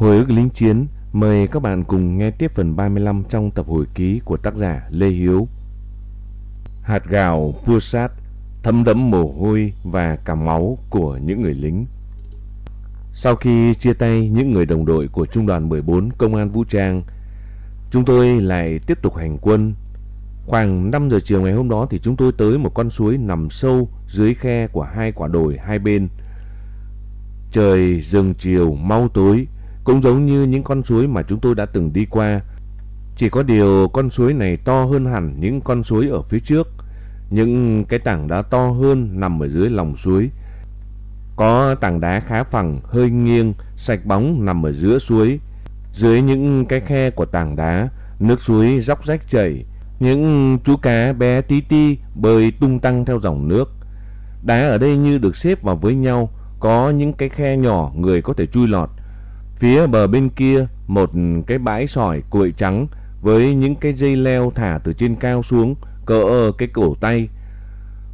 Hồi ức lính chiến, mời các bạn cùng nghe tiếp phần 35 trong tập hồi ký của tác giả Lê Hiếu. Hạt gạo pua sát, thấm đẫm mồ hôi và cả máu của những người lính. Sau khi chia tay những người đồng đội của Trung đoàn 14 Công an Vũ Trang, chúng tôi lại tiếp tục hành quân. Khoảng 5 giờ chiều ngày hôm đó thì chúng tôi tới một con suối nằm sâu dưới khe của hai quả đồi hai bên. Trời dừng chiều mau tối, cũng giống như những con suối mà chúng tôi đã từng đi qua. Chỉ có điều con suối này to hơn hẳn những con suối ở phía trước. Những cái tảng đá to hơn nằm ở dưới lòng suối. Có tảng đá khá phẳng, hơi nghiêng, sạch bóng nằm ở giữa suối. Dưới những cái khe của tảng đá, nước suối róc rách chảy. Những chú cá bé tí ti bơi tung tăng theo dòng nước. Đá ở đây như được xếp vào với nhau, có những cái khe nhỏ người có thể chui lọt. Phía bờ bên kia một cái bãi sỏi cuội trắng với những cái dây leo thả từ trên cao xuống cỡ cái cổ tay.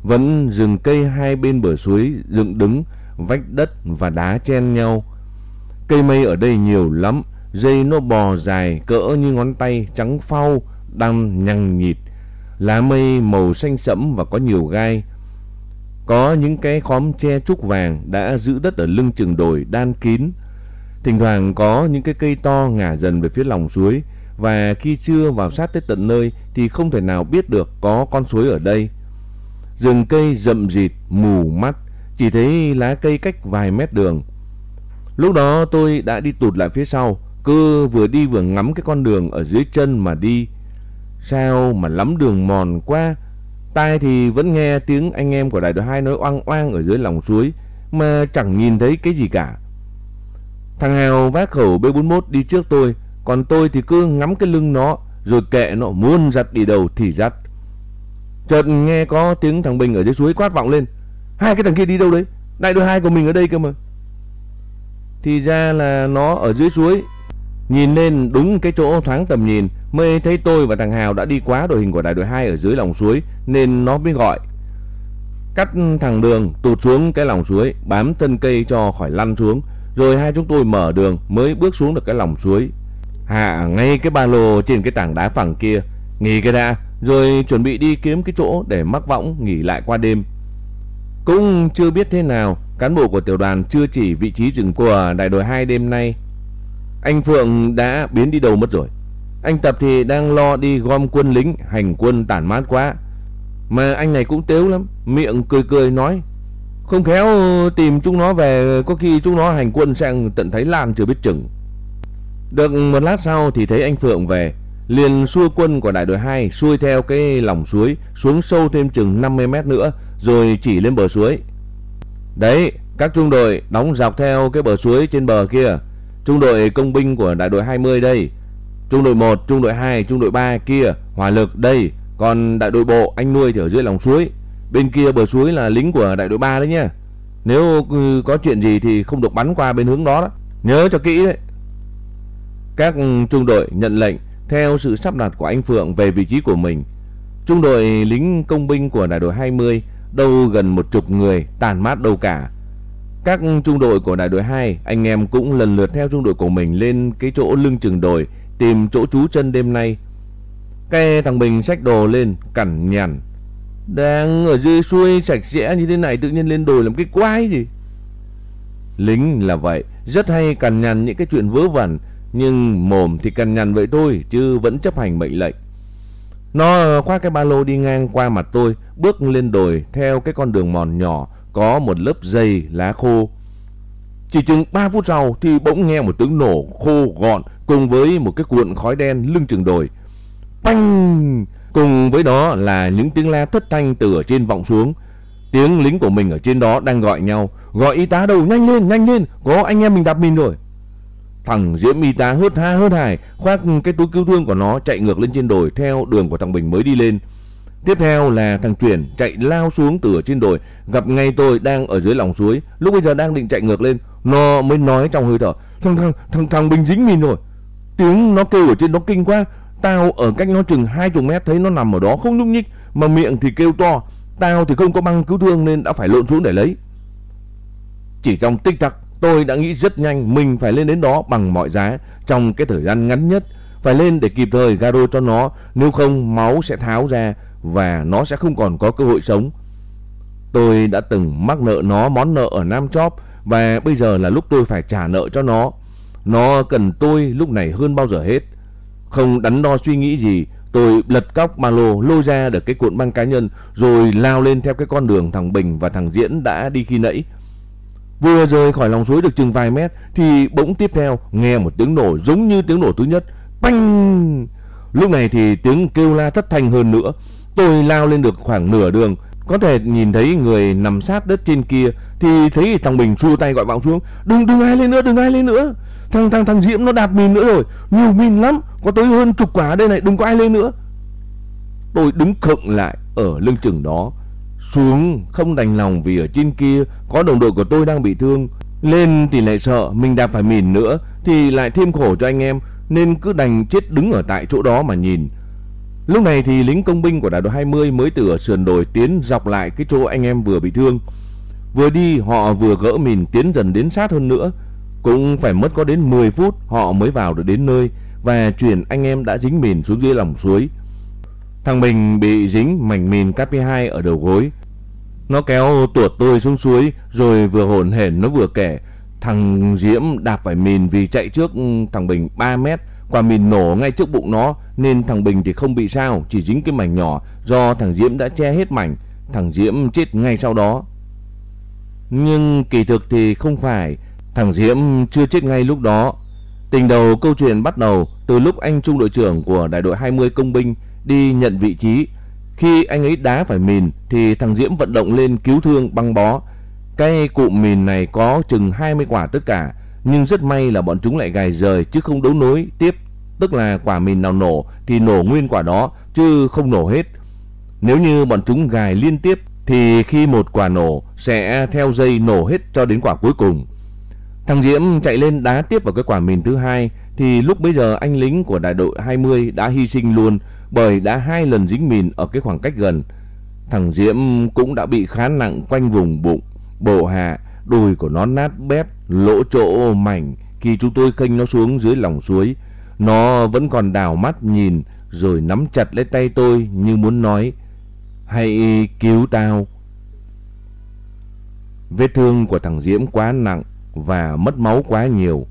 Vẫn rừng cây hai bên bờ suối dựng đứng, vách đất và đá chen nhau. Cây mây ở đây nhiều lắm, dây nó bò dài cỡ như ngón tay trắng phau, đang nhằng nhịt. Lá mây màu xanh sẫm và có nhiều gai. Có những cái khóm tre trúc vàng đã giữ đất ở lưng chừng đồi đan kín. Thỉnh thoảng có những cái cây to ngả dần về phía lòng suối và khi chưa vào sát tới tận nơi thì không thể nào biết được có con suối ở đây. Rừng cây rậm rịt, mù mắt, chỉ thấy lá cây cách vài mét đường. Lúc đó tôi đã đi tụt lại phía sau, cứ vừa đi vừa ngắm cái con đường ở dưới chân mà đi. Sao mà lắm đường mòn quá, tai thì vẫn nghe tiếng anh em của đại đội 2 nói oang oang ở dưới lòng suối mà chẳng nhìn thấy cái gì cả. Thằng Hào vác khẩu B41 đi trước tôi, còn tôi thì cứ ngắm cái lưng nó, rồi kệ nó muốn giặt đi đầu thì giặt. Chợt nghe có tiếng thằng Bình ở dưới suối quát vọng lên. Hai cái thằng kia đi đâu đấy? Đại đội hai của mình ở đây cơ mà. Thì ra là nó ở dưới suối. Nhìn lên đúng cái chỗ thoáng tầm nhìn mới thấy tôi và thằng Hào đã đi quá đội hình của đại đội hai ở dưới lòng suối nên nó mới gọi. Cắt thằng đường tụt xuống cái lòng suối, bám thân cây cho khỏi lăn xuống rồi hai chúng tôi mở đường mới bước xuống được cái lòng suối. Hạ ngay cái ba lô trên cái tảng đá phẳng kia. Nghỉ cái đã. Rồi chuẩn bị đi kiếm cái chỗ để mắc võng nghỉ lại qua đêm. Cũng chưa biết thế nào. Cán bộ của tiểu đoàn chưa chỉ vị trí rừng của đại đội 2 đêm nay. Anh Phượng đã biến đi đâu mất rồi. Anh Tập thì đang lo đi gom quân lính, hành quân tản mát quá. Mà anh này cũng tếu lắm. Miệng cười cười nói không khéo tìm chúng nó về có khi chúng nó hành quân sang tận Thái Lan chưa biết chừng. Được một lát sau thì thấy anh Phượng về, liền xua quân của đại đội 2 xuôi theo cái lòng suối xuống sâu thêm chừng 50 mét nữa rồi chỉ lên bờ suối. Đấy, các trung đội đóng dọc theo cái bờ suối trên bờ kia. Trung đội công binh của đại đội 20 đây. Trung đội 1, trung đội 2, trung đội 3 kia, hỏa lực đây. Còn đại đội bộ anh nuôi thì ở dưới lòng suối. Bên kia bờ suối là lính của đại đội 3 đấy nhá. Nếu ừ, có chuyện gì thì không được bắn qua bên hướng đó đó. Nhớ cho kỹ đấy. Các ừ, trung đội nhận lệnh theo sự sắp đặt của anh Phượng về vị trí của mình. Trung đội lính công binh của đại đội 20 đâu gần một chục người tàn mát đâu cả. Các trung đội của đại đội 2 anh em cũng lần lượt theo trung đội của mình lên cái chỗ lưng chừng đồi, tìm chỗ trú chân đêm nay. Cái thằng Bình xách đồ lên cẩn nhằn đang ở dưới xuôi sạch sẽ như thế này tự nhiên lên đồi làm cái quái gì. Lính là vậy, rất hay cằn nhằn những cái chuyện vớ vẩn, nhưng mồm thì cằn nhằn vậy thôi chứ vẫn chấp hành mệnh lệnh. Nó khoác cái ba lô đi ngang qua mặt tôi, bước lên đồi theo cái con đường mòn nhỏ có một lớp dây lá khô. Chỉ chừng 3 phút sau thì bỗng nghe một tiếng nổ khô gọn cùng với một cái cuộn khói đen lưng chừng đồi. Panh! Cùng với đó là những tiếng la thất thanh từ ở trên vọng xuống. Tiếng lính của mình ở trên đó đang gọi nhau. Gọi y tá đâu nhanh lên nhanh lên. Có anh em mình đạp mình rồi. Thằng Diễm y tá hớt ha hớt hải. Khoác cái túi cứu thương của nó chạy ngược lên trên đồi theo đường của thằng Bình mới đi lên. Tiếp theo là thằng Truyền chạy lao xuống từ ở trên đồi. Gặp ngay tôi đang ở dưới lòng suối. Lúc bây giờ đang định chạy ngược lên. Nó mới nói trong hơi thở. Thằng, thằng, thằng, thằng Bình dính mình rồi. Tiếng nó kêu ở trên đó kinh quá. Tao ở cách nó chừng 20 mét thấy nó nằm ở đó không nhúc nhích mà miệng thì kêu to. Tao thì không có băng cứu thương nên đã phải lộn xuống để lấy. Chỉ trong tích tắc Tôi đã nghĩ rất nhanh mình phải lên đến đó bằng mọi giá trong cái thời gian ngắn nhất. Phải lên để kịp thời garo cho nó, nếu không máu sẽ tháo ra và nó sẽ không còn có cơ hội sống. Tôi đã từng mắc nợ nó món nợ ở Nam Chop và bây giờ là lúc tôi phải trả nợ cho nó. Nó cần tôi lúc này hơn bao giờ hết. Không đắn đo suy nghĩ gì, tôi lật cóc ba lô lôi ra được cái cuộn băng cá nhân rồi lao lên theo cái con đường thằng Bình và thằng Diễn đã đi khi nãy. Vừa rời khỏi lòng suối được chừng vài mét thì bỗng tiếp theo nghe một tiếng nổ giống như tiếng nổ thứ nhất. Banh! Lúc này thì tiếng kêu la thất thanh hơn nữa. Tôi lao lên được khoảng nửa đường, có thể nhìn thấy người nằm sát đất trên kia thì thấy thằng Bình xua tay gọi bão xuống, "Đừng đừng ai lên nữa, đừng ai lên nữa." Thằng thằng thằng Diễm nó đạp mìn nữa rồi, nhiều mìn lắm, có tới hơn chục quả đây này, đừng có ai lên nữa. Tôi đứng khựng lại ở lưng chừng đó, xuống không đành lòng vì ở trên kia có đồng đội của tôi đang bị thương. Lên thì lại sợ mình đạp phải mìn nữa thì lại thêm khổ cho anh em nên cứ đành chết đứng ở tại chỗ đó mà nhìn. Lúc này thì lính công binh của đại đội 20 mới từ ở sườn đồi tiến dọc lại cái chỗ anh em vừa bị thương. Vừa đi họ vừa gỡ mìn tiến dần đến sát hơn nữa. Cũng phải mất có đến 10 phút họ mới vào được đến nơi và chuyển anh em đã dính mìn xuống dưới lòng suối. Thằng Bình bị dính mảnh mìn KP2 ở đầu gối. Nó kéo tuột tôi xuống suối rồi vừa hồn hển nó vừa kể thằng Diễm đạp phải mìn vì chạy trước thằng Bình 3 mét quả mìn nổ ngay trước bụng nó nên thằng Bình thì không bị sao, chỉ dính cái mảnh nhỏ do thằng Diễm đã che hết mảnh, thằng Diễm chết ngay sau đó. Nhưng kỳ thực thì không phải, thằng Diễm chưa chết ngay lúc đó. Tình đầu câu chuyện bắt đầu từ lúc anh trung đội trưởng của đại đội 20 công binh đi nhận vị trí. Khi anh ấy đá phải mìn thì thằng Diễm vận động lên cứu thương băng bó. Cái cụm mìn này có chừng 20 quả tất cả, nhưng rất may là bọn chúng lại gài rời chứ không đấu nối tiếp. Tức là quả mìn nào nổ thì nổ nguyên quả đó chứ không nổ hết. Nếu như bọn chúng gài liên tiếp thì khi một quả nổ sẽ theo dây nổ hết cho đến quả cuối cùng. Thằng Diễm chạy lên đá tiếp vào cái quả mìn thứ hai thì lúc bấy giờ anh lính của đại đội 20 đã hy sinh luôn bởi đã hai lần dính mìn ở cái khoảng cách gần. Thằng Diễm cũng đã bị khá nặng quanh vùng bụng, bộ hạ, đùi của nó nát bét, lỗ chỗ mảnh khi chúng tôi khênh nó xuống dưới lòng suối. Nó vẫn còn đào mắt nhìn rồi nắm chặt lấy tay tôi như muốn nói Hãy cứu tao. Vết thương của thằng Diễm quá nặng và mất máu quá nhiều.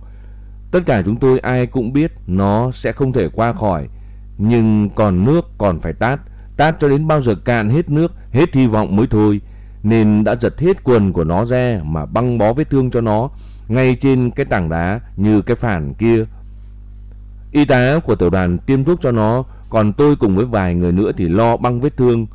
Tất cả chúng tôi ai cũng biết nó sẽ không thể qua khỏi nhưng còn nước còn phải tát, tát cho đến bao giờ cạn hết nước, hết hy vọng mới thôi. Nên đã giật hết quần của nó ra mà băng bó vết thương cho nó, ngay trên cái tảng đá như cái phản kia. Y tá của tiểu đoàn tiêm thuốc cho nó, còn tôi cùng với vài người nữa thì lo băng vết thương.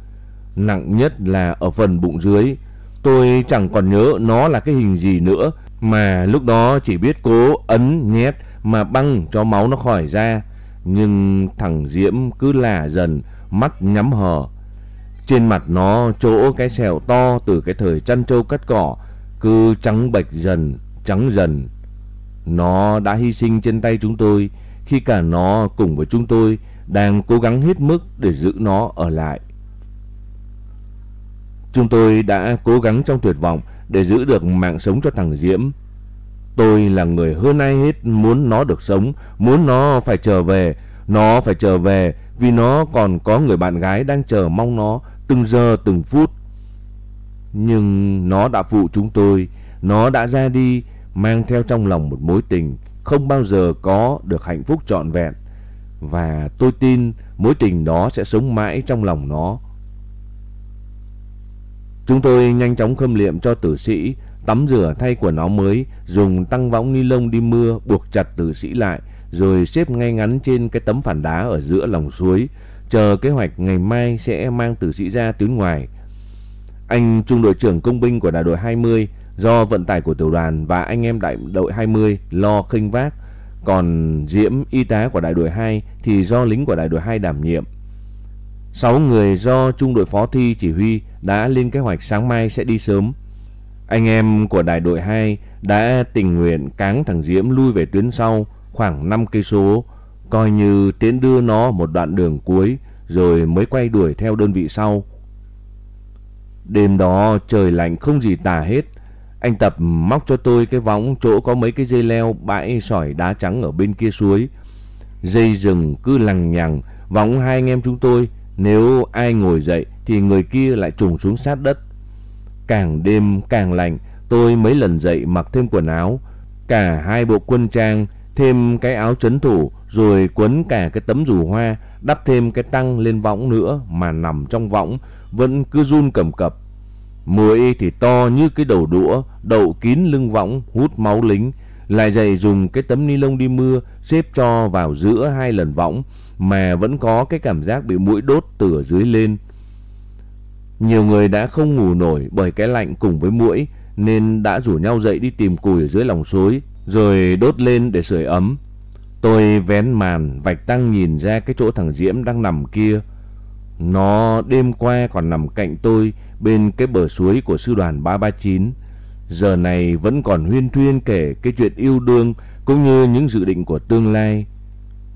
Nặng nhất là ở phần bụng dưới. Tôi chẳng còn nhớ nó là cái hình gì nữa, mà lúc đó chỉ biết cố ấn nhét mà băng cho máu nó khỏi ra. Nhưng thằng Diễm cứ lả dần, mắt nhắm hờ. Trên mặt nó chỗ cái sẹo to từ cái thời chăn trâu cắt cỏ, cứ trắng bệch dần, trắng dần. Nó đã hy sinh trên tay chúng tôi khi cả nó cùng với chúng tôi đang cố gắng hết mức để giữ nó ở lại. Chúng tôi đã cố gắng trong tuyệt vọng để giữ được mạng sống cho thằng Diễm. Tôi là người hơn ai hết muốn nó được sống, muốn nó phải trở về. Nó phải trở về vì nó còn có người bạn gái đang chờ mong nó từng giờ từng phút. Nhưng nó đã phụ chúng tôi, nó đã ra đi mang theo trong lòng một mối tình không bao giờ có được hạnh phúc trọn vẹn. Và tôi tin mối tình đó sẽ sống mãi trong lòng nó. Chúng tôi nhanh chóng khâm liệm cho tử sĩ tắm rửa thay quần áo mới, dùng tăng võng ni lông đi mưa buộc chặt tử sĩ lại, rồi xếp ngay ngắn trên cái tấm phản đá ở giữa lòng suối, chờ kế hoạch ngày mai sẽ mang tử sĩ ra tuyến ngoài. Anh trung đội trưởng công binh của đại đội 20 do vận tải của tiểu đoàn và anh em đại đội 20 lo khinh vác, còn Diễm y tá của đại đội 2 thì do lính của đại đội 2 đảm nhiệm. 6 người do trung đội phó thi chỉ huy đã lên kế hoạch sáng mai sẽ đi sớm. Anh em của đại đội 2 đã tình nguyện cáng thằng Diễm lui về tuyến sau khoảng 5 cây số, coi như tiến đưa nó một đoạn đường cuối rồi mới quay đuổi theo đơn vị sau. Đêm đó trời lạnh không gì tả hết, Anh Tập móc cho tôi cái võng chỗ có mấy cái dây leo bãi sỏi đá trắng ở bên kia suối. Dây rừng cứ lằng nhằng, võng hai anh em chúng tôi, nếu ai ngồi dậy thì người kia lại trùng xuống sát đất. Càng đêm càng lạnh, tôi mấy lần dậy mặc thêm quần áo, cả hai bộ quân trang, thêm cái áo chấn thủ, rồi quấn cả cái tấm dù hoa, đắp thêm cái tăng lên võng nữa mà nằm trong võng vẫn cứ run cầm cập. Mũi thì to như cái đầu đũa, đậu kín lưng võng, hút máu lính, lại dày dùng cái tấm ni lông đi mưa xếp cho vào giữa hai lần võng mà vẫn có cái cảm giác bị mũi đốt từ ở dưới lên. Nhiều người đã không ngủ nổi bởi cái lạnh cùng với mũi, nên đã rủ nhau dậy đi tìm củi ở dưới lòng suối, rồi đốt lên để sưởi ấm. Tôi vén màn vạch tăng nhìn ra cái chỗ thằng Diễm đang nằm kia. Nó đêm qua còn nằm cạnh tôi bên cái bờ suối của sư đoàn 339. Giờ này vẫn còn huyên thuyên kể cái chuyện yêu đương cũng như những dự định của tương lai.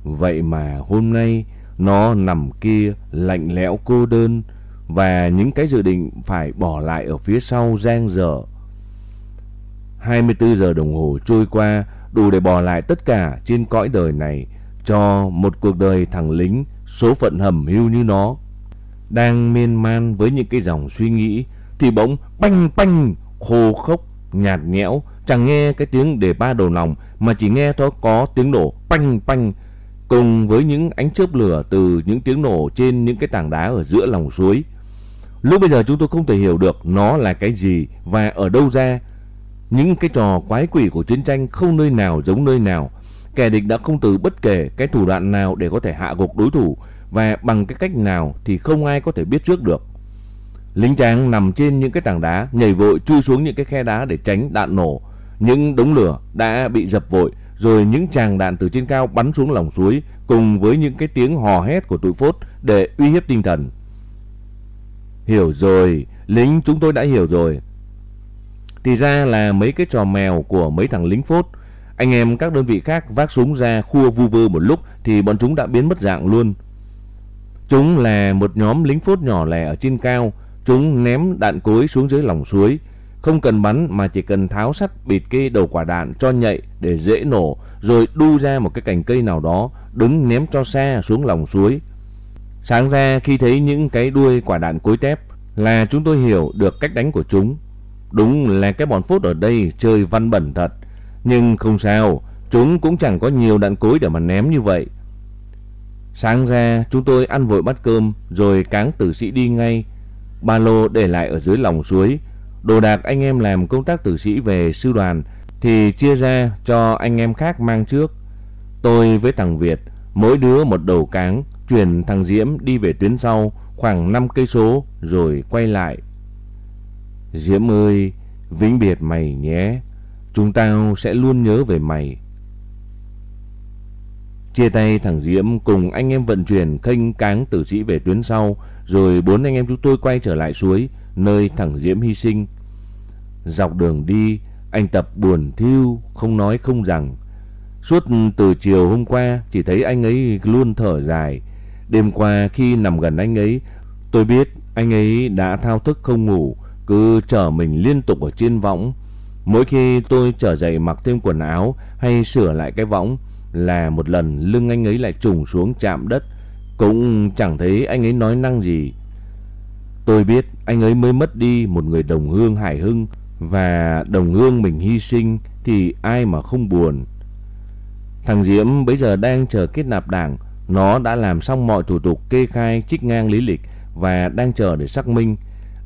Vậy mà hôm nay nó nằm kia lạnh lẽo cô đơn và những cái dự định phải bỏ lại ở phía sau giang dở. 24 giờ đồng hồ trôi qua đủ để bỏ lại tất cả trên cõi đời này cho một cuộc đời thằng lính số phận hầm hưu như nó. Đang miên man với những cái dòng suy nghĩ thì bỗng banh banh, khô khốc, nhạt nhẽo, chẳng nghe cái tiếng để ba đầu lòng mà chỉ nghe thôi có tiếng nổ banh banh cùng với những ánh chớp lửa từ những tiếng nổ trên những cái tảng đá ở giữa lòng suối. Lúc bây giờ chúng tôi không thể hiểu được nó là cái gì và ở đâu ra những cái trò quái quỷ của chiến tranh không nơi nào giống nơi nào. Kẻ địch đã không từ bất kể cái thủ đoạn nào để có thể hạ gục đối thủ và bằng cái cách nào thì không ai có thể biết trước được. Lính tráng nằm trên những cái tảng đá, nhảy vội chui xuống những cái khe đá để tránh đạn nổ. Những đống lửa đã bị dập vội, rồi những tràng đạn từ trên cao bắn xuống lòng suối cùng với những cái tiếng hò hét của tụi phốt để uy hiếp tinh thần. Hiểu rồi, lính chúng tôi đã hiểu rồi. Thì ra là mấy cái trò mèo của mấy thằng lính phốt. Anh em các đơn vị khác vác súng ra khua vu vơ một lúc thì bọn chúng đã biến mất dạng luôn. Chúng là một nhóm lính phốt nhỏ lẻ ở trên cao. Chúng ném đạn cối xuống dưới lòng suối. Không cần bắn mà chỉ cần tháo sắt bịt cái đầu quả đạn cho nhạy để dễ nổ. Rồi đu ra một cái cành cây nào đó đứng ném cho xa xuống lòng suối. Sáng ra khi thấy những cái đuôi quả đạn cối tép là chúng tôi hiểu được cách đánh của chúng. Đúng là cái bọn phốt ở đây chơi văn bẩn thật. Nhưng không sao, chúng cũng chẳng có nhiều đạn cối để mà ném như vậy. Sáng ra chúng tôi ăn vội bát cơm rồi cáng tử sĩ đi ngay. Ba lô để lại ở dưới lòng suối. Đồ đạc anh em làm công tác tử sĩ về sư đoàn thì chia ra cho anh em khác mang trước. Tôi với thằng Việt mỗi đứa một đầu cáng chuyển thằng Diễm đi về tuyến sau khoảng 5 cây số rồi quay lại. Diễm ơi, vĩnh biệt mày nhé. Chúng tao sẽ luôn nhớ về mày. Chia tay thằng Diễm cùng anh em vận chuyển khênh cáng tử sĩ về tuyến sau, rồi bốn anh em chúng tôi quay trở lại suối, nơi thằng Diễm hy sinh. Dọc đường đi, anh Tập buồn thiêu, không nói không rằng. Suốt từ chiều hôm qua, chỉ thấy anh ấy luôn thở dài. Đêm qua khi nằm gần anh ấy, tôi biết anh ấy đã thao thức không ngủ, cứ chở mình liên tục ở trên võng. Mỗi khi tôi trở dậy mặc thêm quần áo hay sửa lại cái võng là một lần lưng anh ấy lại trùng xuống chạm đất, cũng chẳng thấy anh ấy nói năng gì. Tôi biết anh ấy mới mất đi một người đồng hương hải hưng và đồng hương mình hy sinh thì ai mà không buồn. Thằng Diễm bây giờ đang chờ kết nạp đảng, nó đã làm xong mọi thủ tục kê khai trích ngang lý lịch và đang chờ để xác minh.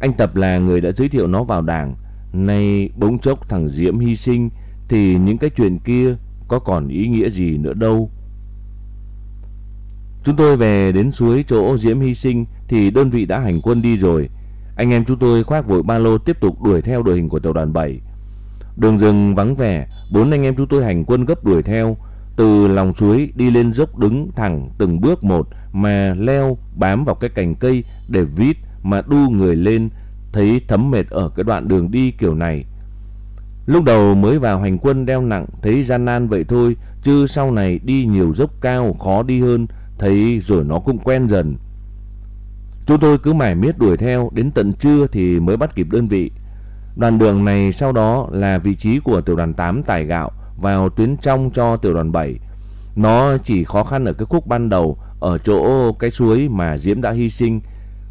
Anh Tập là người đã giới thiệu nó vào đảng. Nay bỗng chốc thằng Diễm hy sinh thì những cái chuyện kia có còn ý nghĩa gì nữa đâu. Chúng tôi về đến suối chỗ Diễm hy sinh thì đơn vị đã hành quân đi rồi. Anh em chúng tôi khoác vội ba lô tiếp tục đuổi theo đội hình của tiểu đoàn 7. Đường rừng vắng vẻ, bốn anh em chúng tôi hành quân gấp đuổi theo. Từ lòng suối đi lên dốc đứng thẳng từng bước một mà leo bám vào cái cành cây để vít mà đu người lên thấy thấm mệt ở cái đoạn đường đi kiểu này. Lúc đầu mới vào hành quân đeo nặng thấy gian nan vậy thôi, chứ sau này đi nhiều dốc cao khó đi hơn, thấy rồi nó cũng quen dần. Chúng tôi cứ mải miết đuổi theo đến tận trưa thì mới bắt kịp đơn vị. Đoạn đường này sau đó là vị trí của tiểu đoàn 8 tải gạo vào tuyến trong cho tiểu đoàn 7. Nó chỉ khó khăn ở cái khúc ban đầu ở chỗ cái suối mà Diễm đã hy sinh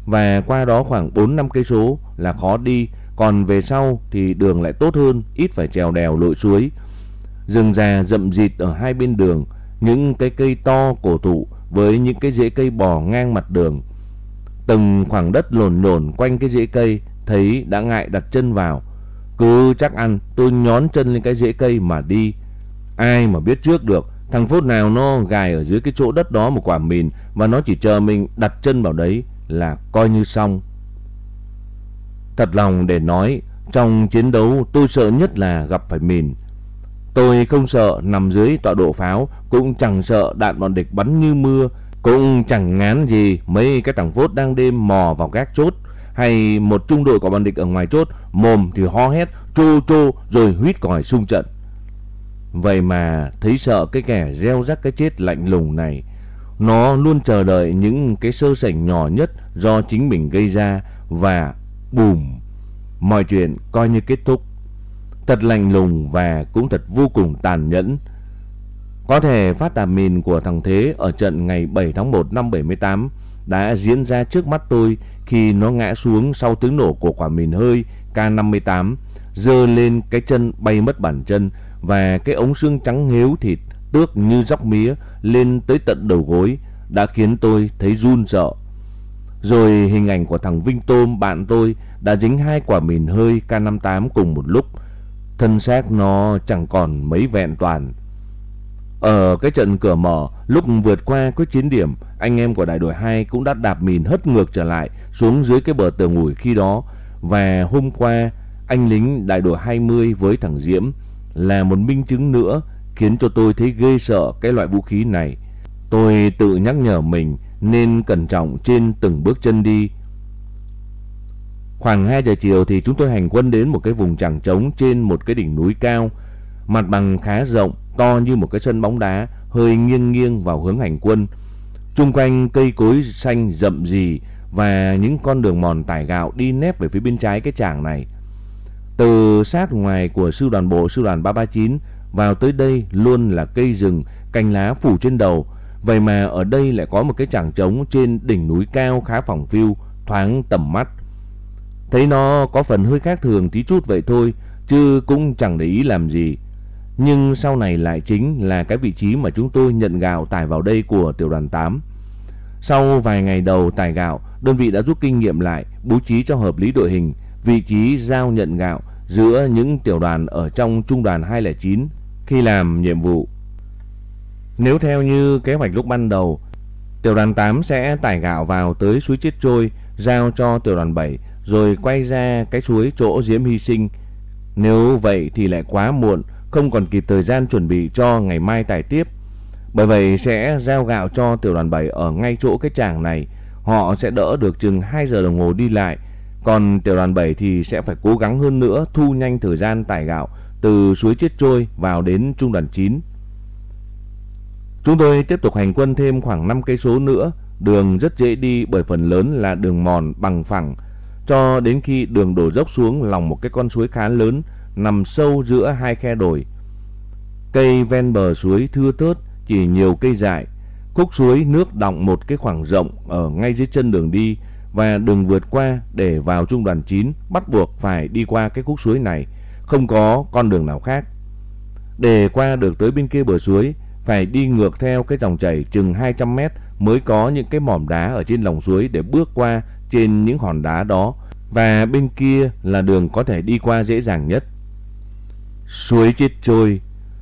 và qua đó khoảng 4 năm cây số là khó đi, còn về sau thì đường lại tốt hơn, ít phải trèo đèo lội suối. Rừng già rậm rịt ở hai bên đường, những cái cây to cổ thụ với những cái rễ cây bò ngang mặt đường. Từng khoảng đất lồn lồn quanh cái rễ cây thấy đã ngại đặt chân vào. Cứ chắc ăn tôi nhón chân lên cái rễ cây mà đi. Ai mà biết trước được thằng phốt nào nó gài ở dưới cái chỗ đất đó một quả mìn và nó chỉ chờ mình đặt chân vào đấy là coi như xong. Thật lòng để nói, trong chiến đấu tôi sợ nhất là gặp phải mìn. Tôi không sợ nằm dưới tọa độ pháo, cũng chẳng sợ đạn bọn địch bắn như mưa, cũng chẳng ngán gì mấy cái thằng phốt đang đêm mò vào các chốt hay một trung đội của bọn địch ở ngoài chốt, mồm thì ho hét, trô trô rồi huýt còi xung trận. Vậy mà thấy sợ cái kẻ gieo rắc cái chết lạnh lùng này, nó luôn chờ đợi những cái sơ sảnh nhỏ nhất do chính mình gây ra và bùm, mọi chuyện coi như kết thúc. Thật lạnh lùng và cũng thật vô cùng tàn nhẫn. Có thể phát đàm mìn của thằng Thế ở trận ngày 7 tháng 1 năm 78 đã diễn ra trước mắt tôi khi nó ngã xuống sau tiếng nổ của quả mìn hơi K58, dơ lên cái chân bay mất bản chân và cái ống xương trắng nghếu thịt tước như dóc mía lên tới tận đầu gối đã khiến tôi thấy run sợ. Rồi hình ảnh của thằng Vinh Tôm bạn tôi đã dính hai quả mìn hơi K58 cùng một lúc. Thân xác nó chẳng còn mấy vẹn toàn. Ở cái trận cửa mở, lúc vượt qua quyết chiến điểm, anh em của đại đội 2 cũng đã đạp mìn hất ngược trở lại xuống dưới cái bờ tường ủi khi đó. Và hôm qua, anh lính đại đội 20 với thằng Diễm là một minh chứng nữa khiến cho tôi thấy ghê sợ cái loại vũ khí này. Tôi tự nhắc nhở mình nên cẩn trọng trên từng bước chân đi. Khoảng 2 giờ chiều thì chúng tôi hành quân đến một cái vùng chẳng trống trên một cái đỉnh núi cao. Mặt bằng khá rộng, to như một cái sân bóng đá, hơi nghiêng nghiêng vào hướng hành quân. Trung quanh cây cối xanh rậm rì và những con đường mòn tải gạo đi nép về phía bên trái cái tràng này. Từ sát ngoài của sư đoàn bộ sư đoàn 339 vào tới đây luôn là cây rừng, cành lá phủ trên đầu. Vậy mà ở đây lại có một cái tràng trống trên đỉnh núi cao khá phẳng phiu, thoáng tầm mắt. Thấy nó có phần hơi khác thường tí chút vậy thôi, chứ cũng chẳng để ý làm gì. Nhưng sau này lại chính là cái vị trí mà chúng tôi nhận gạo tải vào đây của tiểu đoàn 8. Sau vài ngày đầu tải gạo, đơn vị đã rút kinh nghiệm lại, bố trí cho hợp lý đội hình, vị trí giao nhận gạo giữa những tiểu đoàn ở trong trung đoàn 209 khi làm nhiệm vụ. Nếu theo như kế hoạch lúc ban đầu, tiểu đoàn 8 sẽ tải gạo vào tới suối chết trôi, giao cho tiểu đoàn 7 rồi quay ra cái suối chỗ Diễm hy sinh. Nếu vậy thì lại quá muộn, không còn kịp thời gian chuẩn bị cho ngày mai tải tiếp. Bởi vậy sẽ giao gạo cho tiểu đoàn 7 ở ngay chỗ cái tràng này. Họ sẽ đỡ được chừng 2 giờ đồng hồ đi lại. Còn tiểu đoàn 7 thì sẽ phải cố gắng hơn nữa thu nhanh thời gian tải gạo từ suối chết trôi vào đến trung đoàn 9. Chúng tôi tiếp tục hành quân thêm khoảng 5 cây số nữa, đường rất dễ đi bởi phần lớn là đường mòn bằng phẳng, cho đến khi đường đổ dốc xuống lòng một cái con suối khá lớn nằm sâu giữa hai khe đồi. Cây ven bờ suối thưa thớt, chỉ nhiều cây dại. Khúc suối nước đọng một cái khoảng rộng ở ngay dưới chân đường đi và đường vượt qua để vào trung đoàn 9 bắt buộc phải đi qua cái khúc suối này không có con đường nào khác. Để qua được tới bên kia bờ suối, phải đi ngược theo cái dòng chảy chừng 200 mét mới có những cái mỏm đá ở trên lòng suối để bước qua trên những hòn đá đó và bên kia là đường có thể đi qua dễ dàng nhất. Suối chết trôi,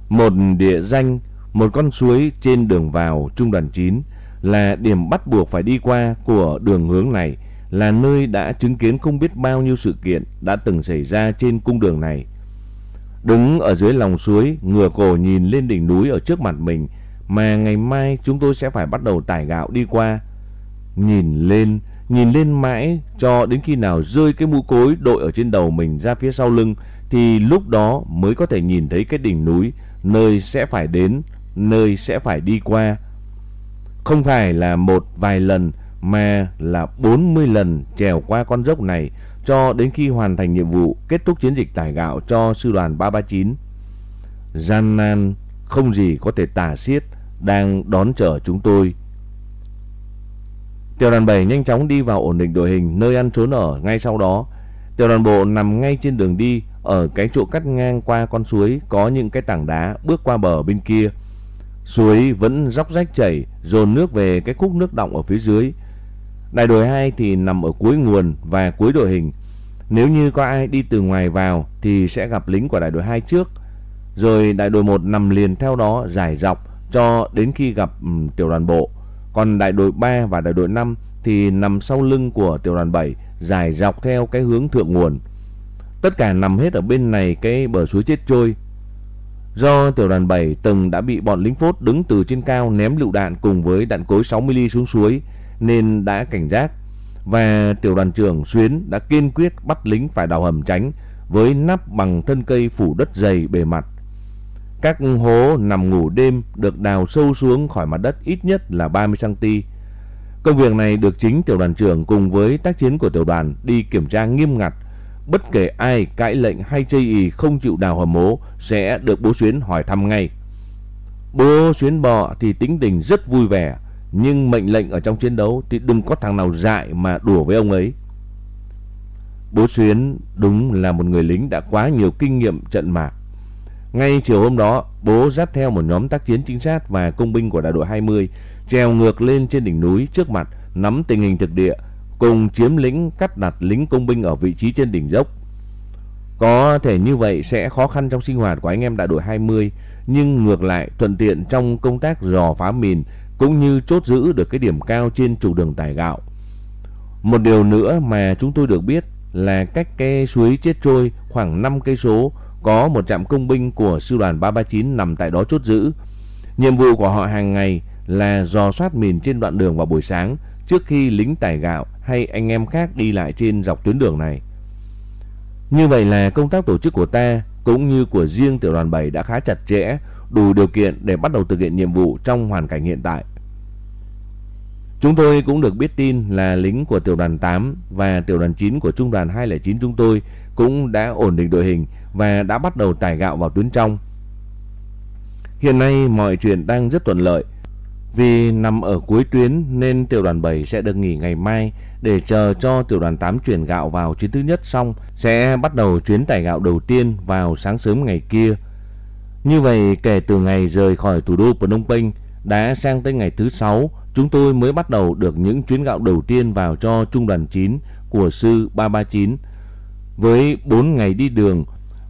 một địa danh, một con suối trên đường vào trung đoàn 9 là điểm bắt buộc phải đi qua của đường hướng này, là nơi đã chứng kiến không biết bao nhiêu sự kiện đã từng xảy ra trên cung đường này. Đứng ở dưới lòng suối, ngửa cổ nhìn lên đỉnh núi ở trước mặt mình mà ngày mai chúng tôi sẽ phải bắt đầu tải gạo đi qua. Nhìn lên, nhìn lên mãi cho đến khi nào rơi cái mũ cối đội ở trên đầu mình ra phía sau lưng thì lúc đó mới có thể nhìn thấy cái đỉnh núi nơi sẽ phải đến, nơi sẽ phải đi qua. Không phải là một vài lần mà là 40 lần trèo qua con dốc này cho đến khi hoàn thành nhiệm vụ kết thúc chiến dịch tải gạo cho sư đoàn 339. Gian nan không gì có thể tả xiết đang đón chờ chúng tôi. Tiểu đoàn 7 nhanh chóng đi vào ổn định đội hình nơi ăn trốn ở ngay sau đó. Tiểu đoàn bộ nằm ngay trên đường đi ở cái chỗ cắt ngang qua con suối có những cái tảng đá bước qua bờ bên kia. Suối vẫn róc rách chảy dồn nước về cái khúc nước động ở phía dưới. Đại đội 2 thì nằm ở cuối nguồn và cuối đội hình. Nếu như có ai đi từ ngoài vào thì sẽ gặp lính của đại đội 2 trước. Rồi đại đội 1 nằm liền theo đó giải dọc cho đến khi gặp um, tiểu đoàn bộ. Còn đại đội 3 và đại đội 5 thì nằm sau lưng của tiểu đoàn 7 dài dọc theo cái hướng thượng nguồn. Tất cả nằm hết ở bên này cái bờ suối chết trôi. Do tiểu đoàn 7 từng đã bị bọn lính phốt đứng từ trên cao ném lựu đạn cùng với đạn cối 60mm xuống suối, nên đã cảnh giác và tiểu đoàn trưởng Xuyến đã kiên quyết bắt lính phải đào hầm tránh, với nắp bằng thân cây phủ đất dày bề mặt. Các hố nằm ngủ đêm được đào sâu xuống khỏi mặt đất ít nhất là 30 cm. Công việc này được chính tiểu đoàn trưởng cùng với tác chiến của tiểu đoàn đi kiểm tra nghiêm ngặt. Bất kể ai cãi lệnh hay chây ý không chịu đào hầm mố sẽ được bố Xuyến hỏi thăm ngay. Bố Xuyến bò thì tính tình rất vui vẻ, nhưng mệnh lệnh ở trong chiến đấu thì đừng có thằng nào dại mà đùa với ông ấy. Bố Xuyến đúng là một người lính đã quá nhiều kinh nghiệm trận mạc. Ngay chiều hôm đó, bố dắt theo một nhóm tác chiến chính sát và công binh của đại đội 20 trèo ngược lên trên đỉnh núi trước mặt nắm tình hình thực địa cùng chiếm lĩnh cắt đặt lính công binh ở vị trí trên đỉnh dốc. Có thể như vậy sẽ khó khăn trong sinh hoạt của anh em đại đội 20 nhưng ngược lại thuận tiện trong công tác dò phá mìn cũng như chốt giữ được cái điểm cao trên trục đường tải gạo. Một điều nữa mà chúng tôi được biết là cách cái suối chết trôi khoảng 5 cây số có một trạm công binh của sư đoàn 339 nằm tại đó chốt giữ. Nhiệm vụ của họ hàng ngày là dò soát mìn trên đoạn đường vào buổi sáng trước khi lính tải gạo hay anh em khác đi lại trên dọc tuyến đường này. Như vậy là công tác tổ chức của ta cũng như của riêng tiểu đoàn 7 đã khá chặt chẽ, đủ điều kiện để bắt đầu thực hiện nhiệm vụ trong hoàn cảnh hiện tại. Chúng tôi cũng được biết tin là lính của tiểu đoàn 8 và tiểu đoàn 9 của trung đoàn 209 chúng tôi cũng đã ổn định đội hình và đã bắt đầu tải gạo vào tuyến trong. Hiện nay mọi chuyện đang rất thuận lợi. Vì nằm ở cuối tuyến nên tiểu đoàn 7 sẽ được nghỉ ngày mai để chờ cho tiểu đoàn 8 chuyển gạo vào chuyến thứ nhất xong sẽ bắt đầu chuyến tải gạo đầu tiên vào sáng sớm ngày kia. Như vậy kể từ ngày rời khỏi thủ đô Phnom Penh đã sang tới ngày thứ 6 chúng tôi mới bắt đầu được những chuyến gạo đầu tiên vào cho trung đoàn 9 của sư 339. Với 4 ngày đi đường,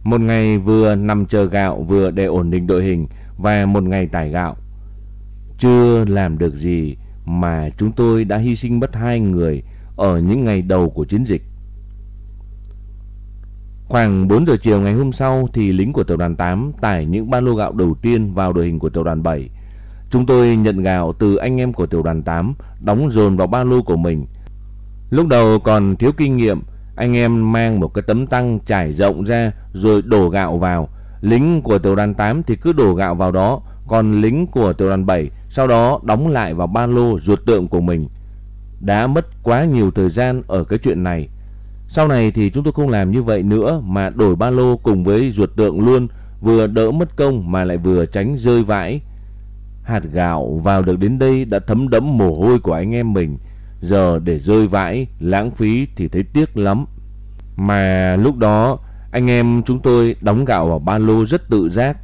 một ngày vừa nằm chờ gạo vừa để ổn định đội hình và một ngày tải gạo. Chưa làm được gì mà chúng tôi đã hy sinh mất hai người ở những ngày đầu của chiến dịch. Khoảng 4 giờ chiều ngày hôm sau thì lính của tiểu đoàn 8 tải những ba lô gạo đầu tiên vào đội hình của tiểu đoàn 7. Chúng tôi nhận gạo từ anh em của tiểu đoàn 8 đóng dồn vào ba lô của mình. Lúc đầu còn thiếu kinh nghiệm, anh em mang một cái tấm tăng trải rộng ra rồi đổ gạo vào. Lính của tiểu đoàn 8 thì cứ đổ gạo vào đó, còn lính của tiểu đoàn 7 sau đó đóng lại vào ba lô ruột tượng của mình. Đã mất quá nhiều thời gian ở cái chuyện này. Sau này thì chúng tôi không làm như vậy nữa mà đổi ba lô cùng với ruột tượng luôn, vừa đỡ mất công mà lại vừa tránh rơi vãi. Hạt gạo vào được đến đây đã thấm đẫm mồ hôi của anh em mình, giờ để rơi vãi, lãng phí thì thấy tiếc lắm. Mà lúc đó anh em chúng tôi đóng gạo vào ba lô rất tự giác,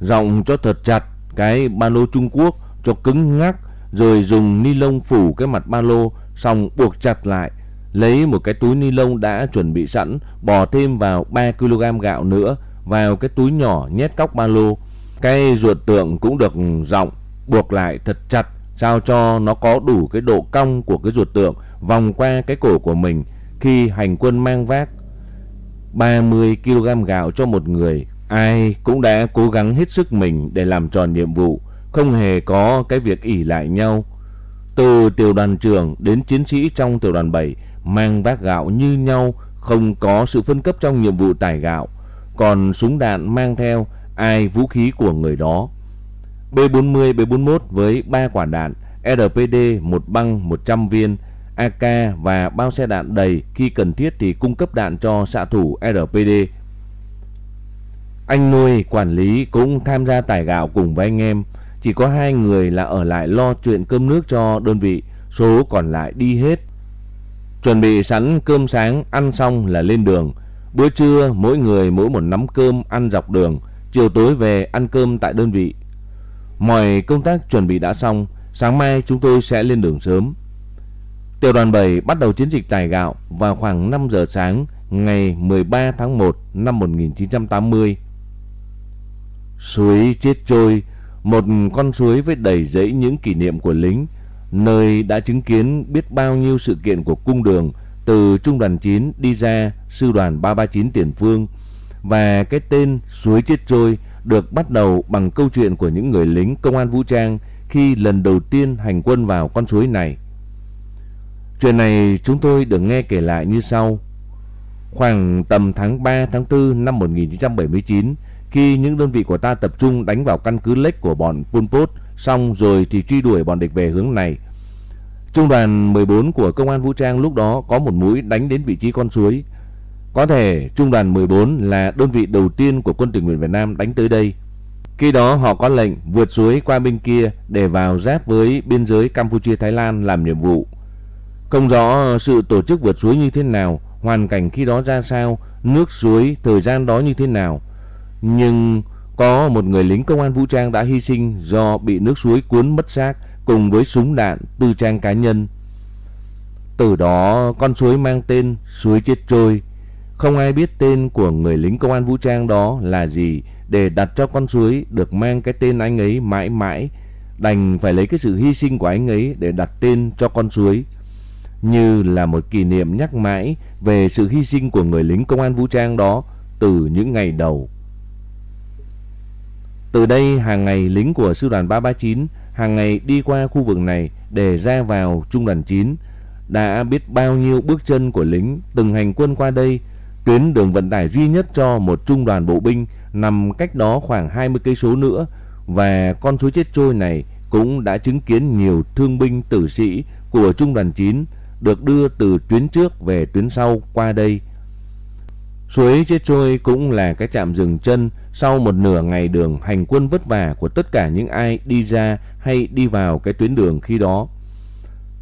rộng cho thật chặt cái ba lô Trung Quốc cho cứng ngắc rồi dùng ni lông phủ cái mặt ba lô xong buộc chặt lại lấy một cái túi ni lông đã chuẩn bị sẵn bỏ thêm vào 3 kg gạo nữa vào cái túi nhỏ nhét cóc ba lô cái ruột tượng cũng được rộng buộc lại thật chặt sao cho nó có đủ cái độ cong của cái ruột tượng vòng qua cái cổ của mình khi hành quân mang vác 30 kg gạo cho một người ai cũng đã cố gắng hết sức mình để làm tròn nhiệm vụ không hề có cái việc ỉ lại nhau. Từ tiểu đoàn trưởng đến chiến sĩ trong tiểu đoàn 7 mang vác gạo như nhau, không có sự phân cấp trong nhiệm vụ tải gạo, còn súng đạn mang theo ai vũ khí của người đó. B40, B41 với 3 quả đạn, RPD một băng 100 viên, AK và bao xe đạn đầy khi cần thiết thì cung cấp đạn cho xạ thủ RPD. Anh nuôi, quản lý cũng tham gia tải gạo cùng với anh em. Chỉ có hai người là ở lại lo chuyện cơm nước cho đơn vị, số còn lại đi hết. Chuẩn bị sẵn cơm sáng, ăn xong là lên đường. Bữa trưa mỗi người mỗi một nắm cơm ăn dọc đường, chiều tối về ăn cơm tại đơn vị. Mọi công tác chuẩn bị đã xong, sáng mai chúng tôi sẽ lên đường sớm. Tiểu đoàn 7 bắt đầu chiến dịch tải gạo vào khoảng 5 giờ sáng ngày 13 tháng 1 năm 1980. Suối chết trôi, một con suối với đầy rẫy những kỷ niệm của lính, nơi đã chứng kiến biết bao nhiêu sự kiện của cung đường từ trung đoàn 9 đi ra sư đoàn 339 Tiền Phương và cái tên suối chết trôi được bắt đầu bằng câu chuyện của những người lính công an vũ trang khi lần đầu tiên hành quân vào con suối này. Chuyện này chúng tôi được nghe kể lại như sau. Khoảng tầm tháng 3 tháng 4 năm 1979, khi những đơn vị của ta tập trung đánh vào căn cứ lếch của bọn Pol Pot, xong rồi thì truy đuổi bọn địch về hướng này. Trung đoàn 14 của công an vũ trang lúc đó có một mũi đánh đến vị trí con suối. Có thể trung đoàn 14 là đơn vị đầu tiên của quân tình nguyện Việt Nam đánh tới đây. Khi đó họ có lệnh vượt suối qua bên kia để vào giáp với biên giới Campuchia Thái Lan làm nhiệm vụ. Không rõ sự tổ chức vượt suối như thế nào, hoàn cảnh khi đó ra sao, nước suối thời gian đó như thế nào. Nhưng có một người lính công an vũ trang đã hy sinh do bị nước suối cuốn mất xác cùng với súng đạn, tư trang cá nhân. Từ đó con suối mang tên suối chết trôi. Không ai biết tên của người lính công an vũ trang đó là gì để đặt cho con suối được mang cái tên anh ấy mãi mãi. Đành phải lấy cái sự hy sinh của anh ấy để đặt tên cho con suối như là một kỷ niệm nhắc mãi về sự hy sinh của người lính công an vũ trang đó từ những ngày đầu. Từ đây hàng ngày lính của sư đoàn 339 hàng ngày đi qua khu vực này để ra vào trung đoàn 9 đã biết bao nhiêu bước chân của lính từng hành quân qua đây, tuyến đường vận tải duy nhất cho một trung đoàn bộ binh nằm cách đó khoảng 20 cây số nữa và con suối chết trôi này cũng đã chứng kiến nhiều thương binh tử sĩ của trung đoàn 9 được đưa từ tuyến trước về tuyến sau qua đây. Suối chết trôi cũng là cái trạm dừng chân sau một nửa ngày đường hành quân vất vả của tất cả những ai đi ra hay đi vào cái tuyến đường khi đó.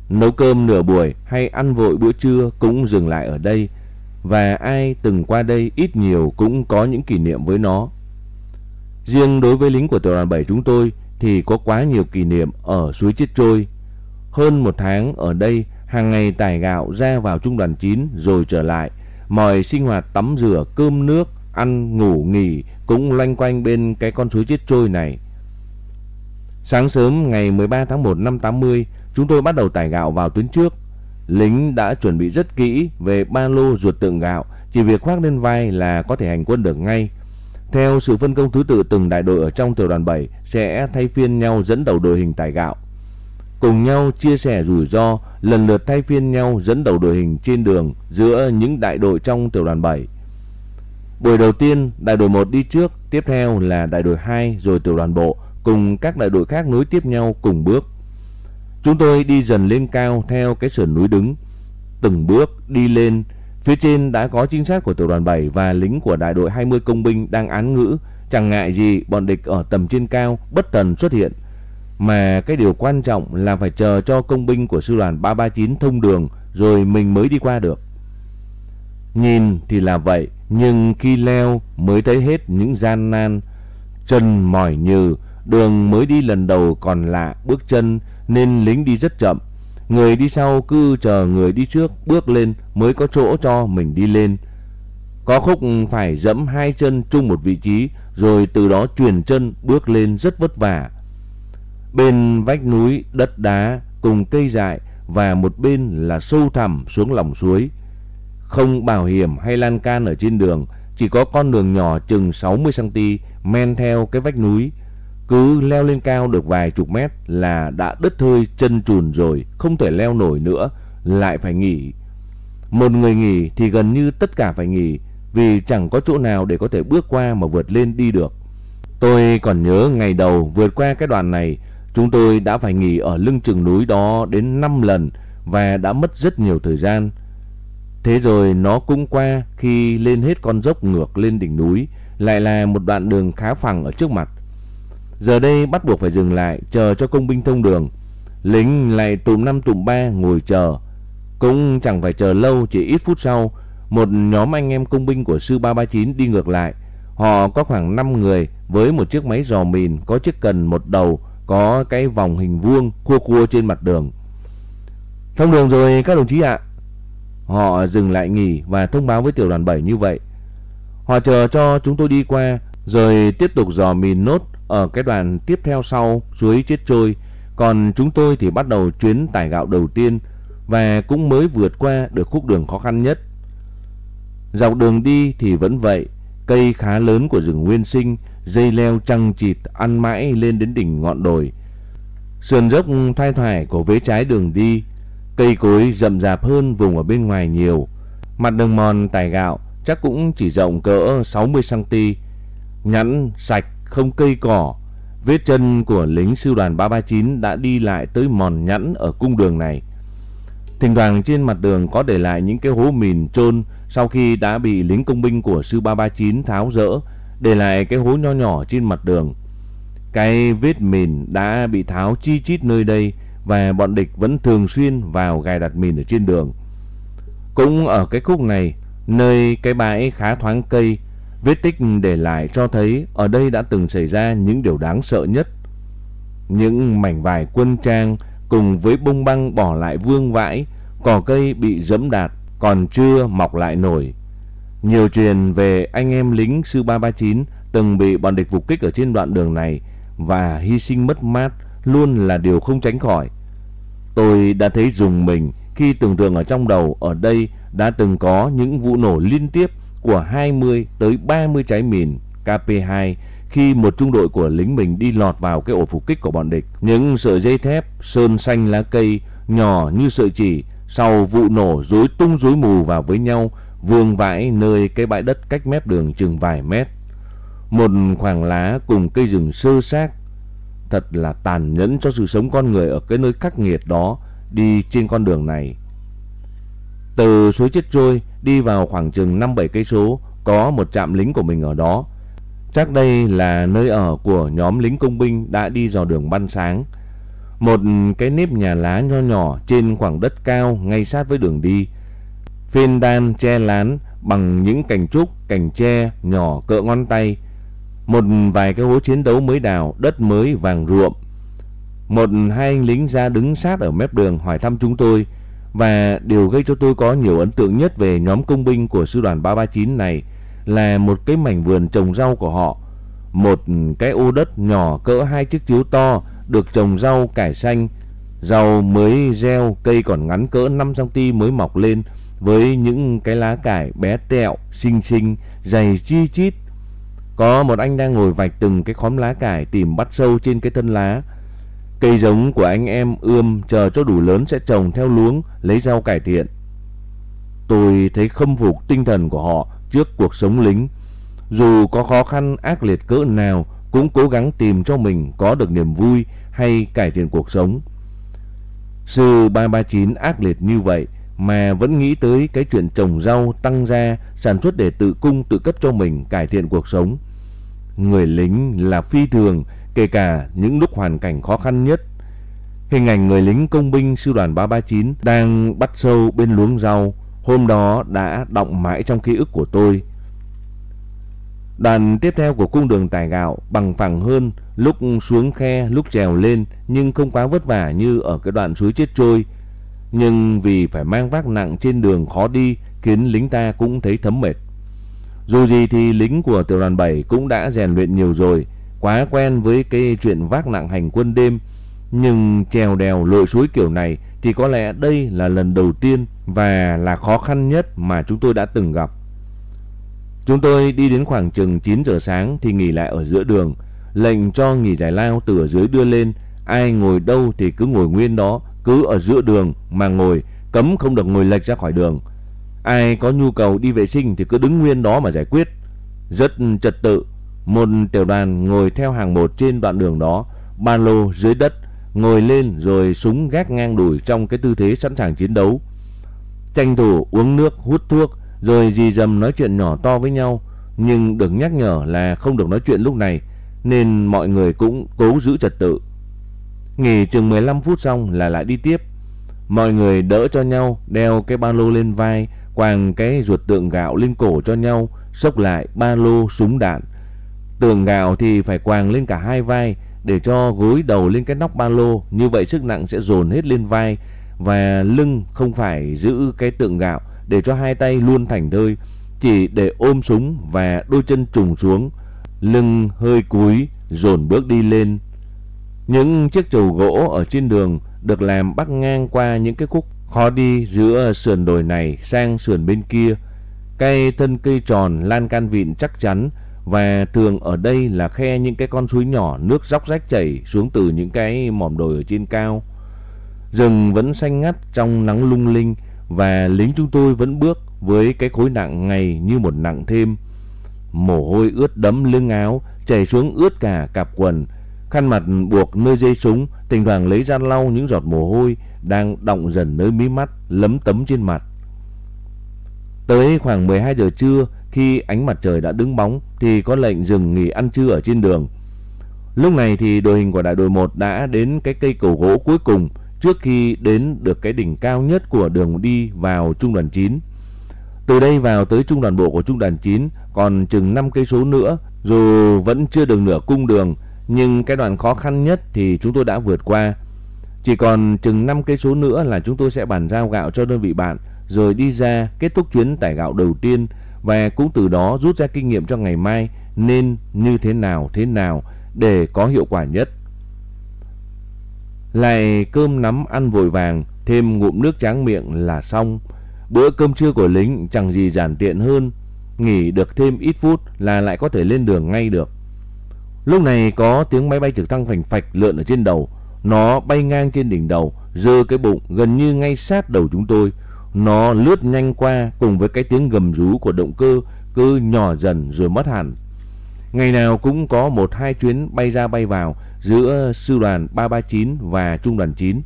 Nấu cơm nửa buổi hay ăn vội bữa trưa cũng dừng lại ở đây và ai từng qua đây ít nhiều cũng có những kỷ niệm với nó. Riêng đối với lính của tiểu đoàn 7 chúng tôi thì có quá nhiều kỷ niệm ở suối chết trôi. Hơn một tháng ở đây hàng ngày tải gạo ra vào trung đoàn 9 rồi trở lại. Mọi sinh hoạt tắm rửa, cơm nước, ăn, ngủ, nghỉ cũng loanh quanh bên cái con suối chết trôi này. Sáng sớm ngày 13 tháng 1 năm 80, chúng tôi bắt đầu tải gạo vào tuyến trước. Lính đã chuẩn bị rất kỹ về ba lô ruột tượng gạo, chỉ việc khoác lên vai là có thể hành quân được ngay. Theo sự phân công thứ tự từng đại đội ở trong tiểu đoàn 7 sẽ thay phiên nhau dẫn đầu đội hình tải gạo cùng nhau chia sẻ rủi ro, lần lượt thay phiên nhau dẫn đầu đội hình trên đường giữa những đại đội trong tiểu đoàn 7. Buổi đầu tiên, đại đội 1 đi trước, tiếp theo là đại đội 2 rồi tiểu đoàn bộ cùng các đại đội khác nối tiếp nhau cùng bước. Chúng tôi đi dần lên cao theo cái sườn núi đứng, từng bước đi lên, phía trên đã có trinh sát của tiểu đoàn 7 và lính của đại đội 20 công binh đang án ngữ, chẳng ngại gì bọn địch ở tầm trên cao bất tần xuất hiện. Mà cái điều quan trọng là phải chờ cho công binh của sư đoàn 339 thông đường rồi mình mới đi qua được. Nhìn thì là vậy, nhưng khi leo mới thấy hết những gian nan, chân mỏi nhừ, đường mới đi lần đầu còn lạ bước chân nên lính đi rất chậm. Người đi sau cứ chờ người đi trước bước lên mới có chỗ cho mình đi lên. Có khúc phải dẫm hai chân chung một vị trí rồi từ đó truyền chân bước lên rất vất vả. Bên vách núi đất đá cùng cây dại và một bên là sâu thẳm xuống lòng suối. Không bảo hiểm hay lan can ở trên đường, chỉ có con đường nhỏ chừng 60cm men theo cái vách núi. Cứ leo lên cao được vài chục mét là đã đứt hơi chân trùn rồi, không thể leo nổi nữa, lại phải nghỉ. Một người nghỉ thì gần như tất cả phải nghỉ vì chẳng có chỗ nào để có thể bước qua mà vượt lên đi được. Tôi còn nhớ ngày đầu vượt qua cái đoạn này Chúng tôi đã phải nghỉ ở lưng chừng núi đó đến 5 lần và đã mất rất nhiều thời gian. Thế rồi nó cũng qua khi lên hết con dốc ngược lên đỉnh núi, lại là một đoạn đường khá phẳng ở trước mặt. Giờ đây bắt buộc phải dừng lại chờ cho công binh thông đường. Lính lại tụm năm tụm ba ngồi chờ. Cũng chẳng phải chờ lâu, chỉ ít phút sau, một nhóm anh em công binh của sư 339 đi ngược lại. Họ có khoảng 5 người với một chiếc máy dò mìn có chiếc cần một đầu có cái vòng hình vuông khua khua trên mặt đường. Thông đường rồi các đồng chí ạ. Họ dừng lại nghỉ và thông báo với tiểu đoàn 7 như vậy. Họ chờ cho chúng tôi đi qua rồi tiếp tục dò mìn nốt ở cái đoàn tiếp theo sau suối chết trôi. Còn chúng tôi thì bắt đầu chuyến tải gạo đầu tiên và cũng mới vượt qua được khúc đường khó khăn nhất. Dọc đường đi thì vẫn vậy, cây khá lớn của rừng nguyên sinh, dây leo trăng chịt ăn mãi lên đến đỉnh ngọn đồi. Sườn dốc thoai thoải của vế trái đường đi, cây cối rậm rạp hơn vùng ở bên ngoài nhiều. Mặt đường mòn tải gạo chắc cũng chỉ rộng cỡ 60cm, nhẵn, sạch, không cây cỏ. Vết chân của lính sư đoàn 339 đã đi lại tới mòn nhẵn ở cung đường này. Thỉnh thoảng trên mặt đường có để lại những cái hố mìn trôn sau khi đã bị lính công binh của sư 339 tháo rỡ, để lại cái hố nho nhỏ trên mặt đường. Cái vết mìn đã bị tháo chi chít nơi đây và bọn địch vẫn thường xuyên vào gài đặt mìn ở trên đường. Cũng ở cái khúc này, nơi cái bãi khá thoáng cây, vết tích để lại cho thấy ở đây đã từng xảy ra những điều đáng sợ nhất. Những mảnh vải quân trang cùng với bông băng bỏ lại vương vãi, cỏ cây bị dẫm đạp còn chưa mọc lại nổi. Nhiều truyền về anh em lính sư 339 từng bị bọn địch phục kích ở trên đoạn đường này và hy sinh mất mát luôn là điều không tránh khỏi. Tôi đã thấy dùng mình khi tưởng tượng ở trong đầu ở đây đã từng có những vụ nổ liên tiếp của 20 tới 30 trái mìn KP2 khi một trung đội của lính mình đi lọt vào cái ổ phục kích của bọn địch. Những sợi dây thép, sơn xanh lá cây nhỏ như sợi chỉ sau vụ nổ rối tung rối mù vào với nhau, vương vãi nơi cái bãi đất cách mép đường chừng vài mét. Một khoảng lá cùng cây rừng sơ xác. Thật là tàn nhẫn cho sự sống con người ở cái nơi khắc nghiệt đó đi trên con đường này. Từ suối chết trôi đi vào khoảng chừng 5-7 cây số có một trạm lính của mình ở đó. Chắc đây là nơi ở của nhóm lính công binh đã đi dò đường ban sáng. Một cái nếp nhà lá nho nhỏ trên khoảng đất cao ngay sát với đường đi. Phiên đan che lán bằng những cành trúc, cành tre nhỏ cỡ ngón tay. Một vài cái hố chiến đấu mới đào, đất mới vàng ruộm. Một hai anh lính ra đứng sát ở mép đường hỏi thăm chúng tôi. Và điều gây cho tôi có nhiều ấn tượng nhất về nhóm công binh của sư đoàn 339 này là một cái mảnh vườn trồng rau của họ. Một cái ô đất nhỏ cỡ hai chiếc chiếu to được trồng rau cải xanh. Rau mới gieo, cây còn ngắn cỡ 5cm mới mọc lên với những cái lá cải bé tẹo, xinh xinh, dày chi chít. Có một anh đang ngồi vạch từng cái khóm lá cải tìm bắt sâu trên cái thân lá. Cây giống của anh em ươm chờ cho đủ lớn sẽ trồng theo luống, lấy rau cải thiện. Tôi thấy khâm phục tinh thần của họ trước cuộc sống lính. Dù có khó khăn ác liệt cỡ nào, cũng cố gắng tìm cho mình có được niềm vui hay cải thiện cuộc sống. Sư 339 ác liệt như vậy mà vẫn nghĩ tới cái chuyện trồng rau, tăng ra sản xuất để tự cung, tự cấp cho mình cải thiện cuộc sống. Người lính là phi thường kể cả những lúc hoàn cảnh khó khăn nhất. Hình ảnh người lính công binh sư đoàn 339 đang bắt sâu bên luống rau hôm đó đã động mãi trong ký ức của tôi. Đoàn tiếp theo của cung đường tải gạo bằng phẳng hơn, lúc xuống khe, lúc trèo lên nhưng không quá vất vả như ở cái đoạn suối chết trôi. Nhưng vì phải mang vác nặng trên đường khó đi khiến lính ta cũng thấy thấm mệt. Dù gì thì lính của tiểu đoàn 7 cũng đã rèn luyện nhiều rồi, quá quen với cái chuyện vác nặng hành quân đêm. Nhưng trèo đèo lội suối kiểu này thì có lẽ đây là lần đầu tiên và là khó khăn nhất mà chúng tôi đã từng gặp. Chúng tôi đi đến khoảng chừng 9 giờ sáng thì nghỉ lại ở giữa đường, lệnh cho nghỉ giải lao từ ở dưới đưa lên, ai ngồi đâu thì cứ ngồi nguyên đó, cứ ở giữa đường mà ngồi, cấm không được ngồi lệch ra khỏi đường. Ai có nhu cầu đi vệ sinh thì cứ đứng nguyên đó mà giải quyết. Rất trật tự, một tiểu đoàn ngồi theo hàng một trên đoạn đường đó, ba lô dưới đất ngồi lên rồi súng gác ngang đùi trong cái tư thế sẵn sàng chiến đấu. Tranh thủ uống nước, hút thuốc, rồi dì dầm nói chuyện nhỏ to với nhau, nhưng được nhắc nhở là không được nói chuyện lúc này, nên mọi người cũng cố giữ trật tự. Nghỉ chừng 15 phút xong là lại đi tiếp. Mọi người đỡ cho nhau, đeo cái ba lô lên vai, quàng cái ruột tượng gạo lên cổ cho nhau, xốc lại ba lô súng đạn tường gạo thì phải quàng lên cả hai vai để cho gối đầu lên cái nóc ba lô, như vậy sức nặng sẽ dồn hết lên vai và lưng không phải giữ cái tượng gạo để cho hai tay luôn thành thơi, chỉ để ôm súng và đôi chân trùng xuống, lưng hơi cúi dồn bước đi lên. Những chiếc trầu gỗ ở trên đường được làm bắc ngang qua những cái khúc khó đi giữa sườn đồi này sang sườn bên kia. Cây thân cây tròn lan can vịn chắc chắn và thường ở đây là khe những cái con suối nhỏ nước róc rách chảy xuống từ những cái mỏm đồi ở trên cao. Rừng vẫn xanh ngắt trong nắng lung linh và lính chúng tôi vẫn bước với cái khối nặng ngày như một nặng thêm. Mồ hôi ướt đẫm lưng áo, chảy xuống ướt cả cặp quần. Khăn mặt buộc nơi dây súng, thỉnh thoảng lấy ra lau những giọt mồ hôi đang đọng dần nơi mí mắt, lấm tấm trên mặt. Tới khoảng 12 giờ trưa, khi ánh mặt trời đã đứng bóng thì có lệnh dừng nghỉ ăn trưa ở trên đường. Lúc này thì đội hình của đại đội 1 đã đến cái cây cầu gỗ cuối cùng trước khi đến được cái đỉnh cao nhất của đường đi vào trung đoàn 9. Từ đây vào tới trung đoàn bộ của trung đoàn 9 còn chừng 5 cây số nữa, dù vẫn chưa được nửa cung đường, nhưng cái đoạn khó khăn nhất thì chúng tôi đã vượt qua. Chỉ còn chừng 5 cây số nữa là chúng tôi sẽ bàn giao gạo cho đơn vị bạn rồi đi ra kết thúc chuyến tải gạo đầu tiên và cũng từ đó rút ra kinh nghiệm cho ngày mai nên như thế nào thế nào để có hiệu quả nhất. Lại cơm nắm ăn vội vàng, thêm ngụm nước tráng miệng là xong. Bữa cơm trưa của lính chẳng gì giản tiện hơn, nghỉ được thêm ít phút là lại có thể lên đường ngay được. Lúc này có tiếng máy bay trực thăng phành phạch lượn ở trên đầu, nó bay ngang trên đỉnh đầu, dơ cái bụng gần như ngay sát đầu chúng tôi. Nó lướt nhanh qua cùng với cái tiếng gầm rú của động cơ, cứ nhỏ dần rồi mất hẳn. Ngày nào cũng có một hai chuyến bay ra bay vào giữa sư đoàn 339 và trung đoàn 9.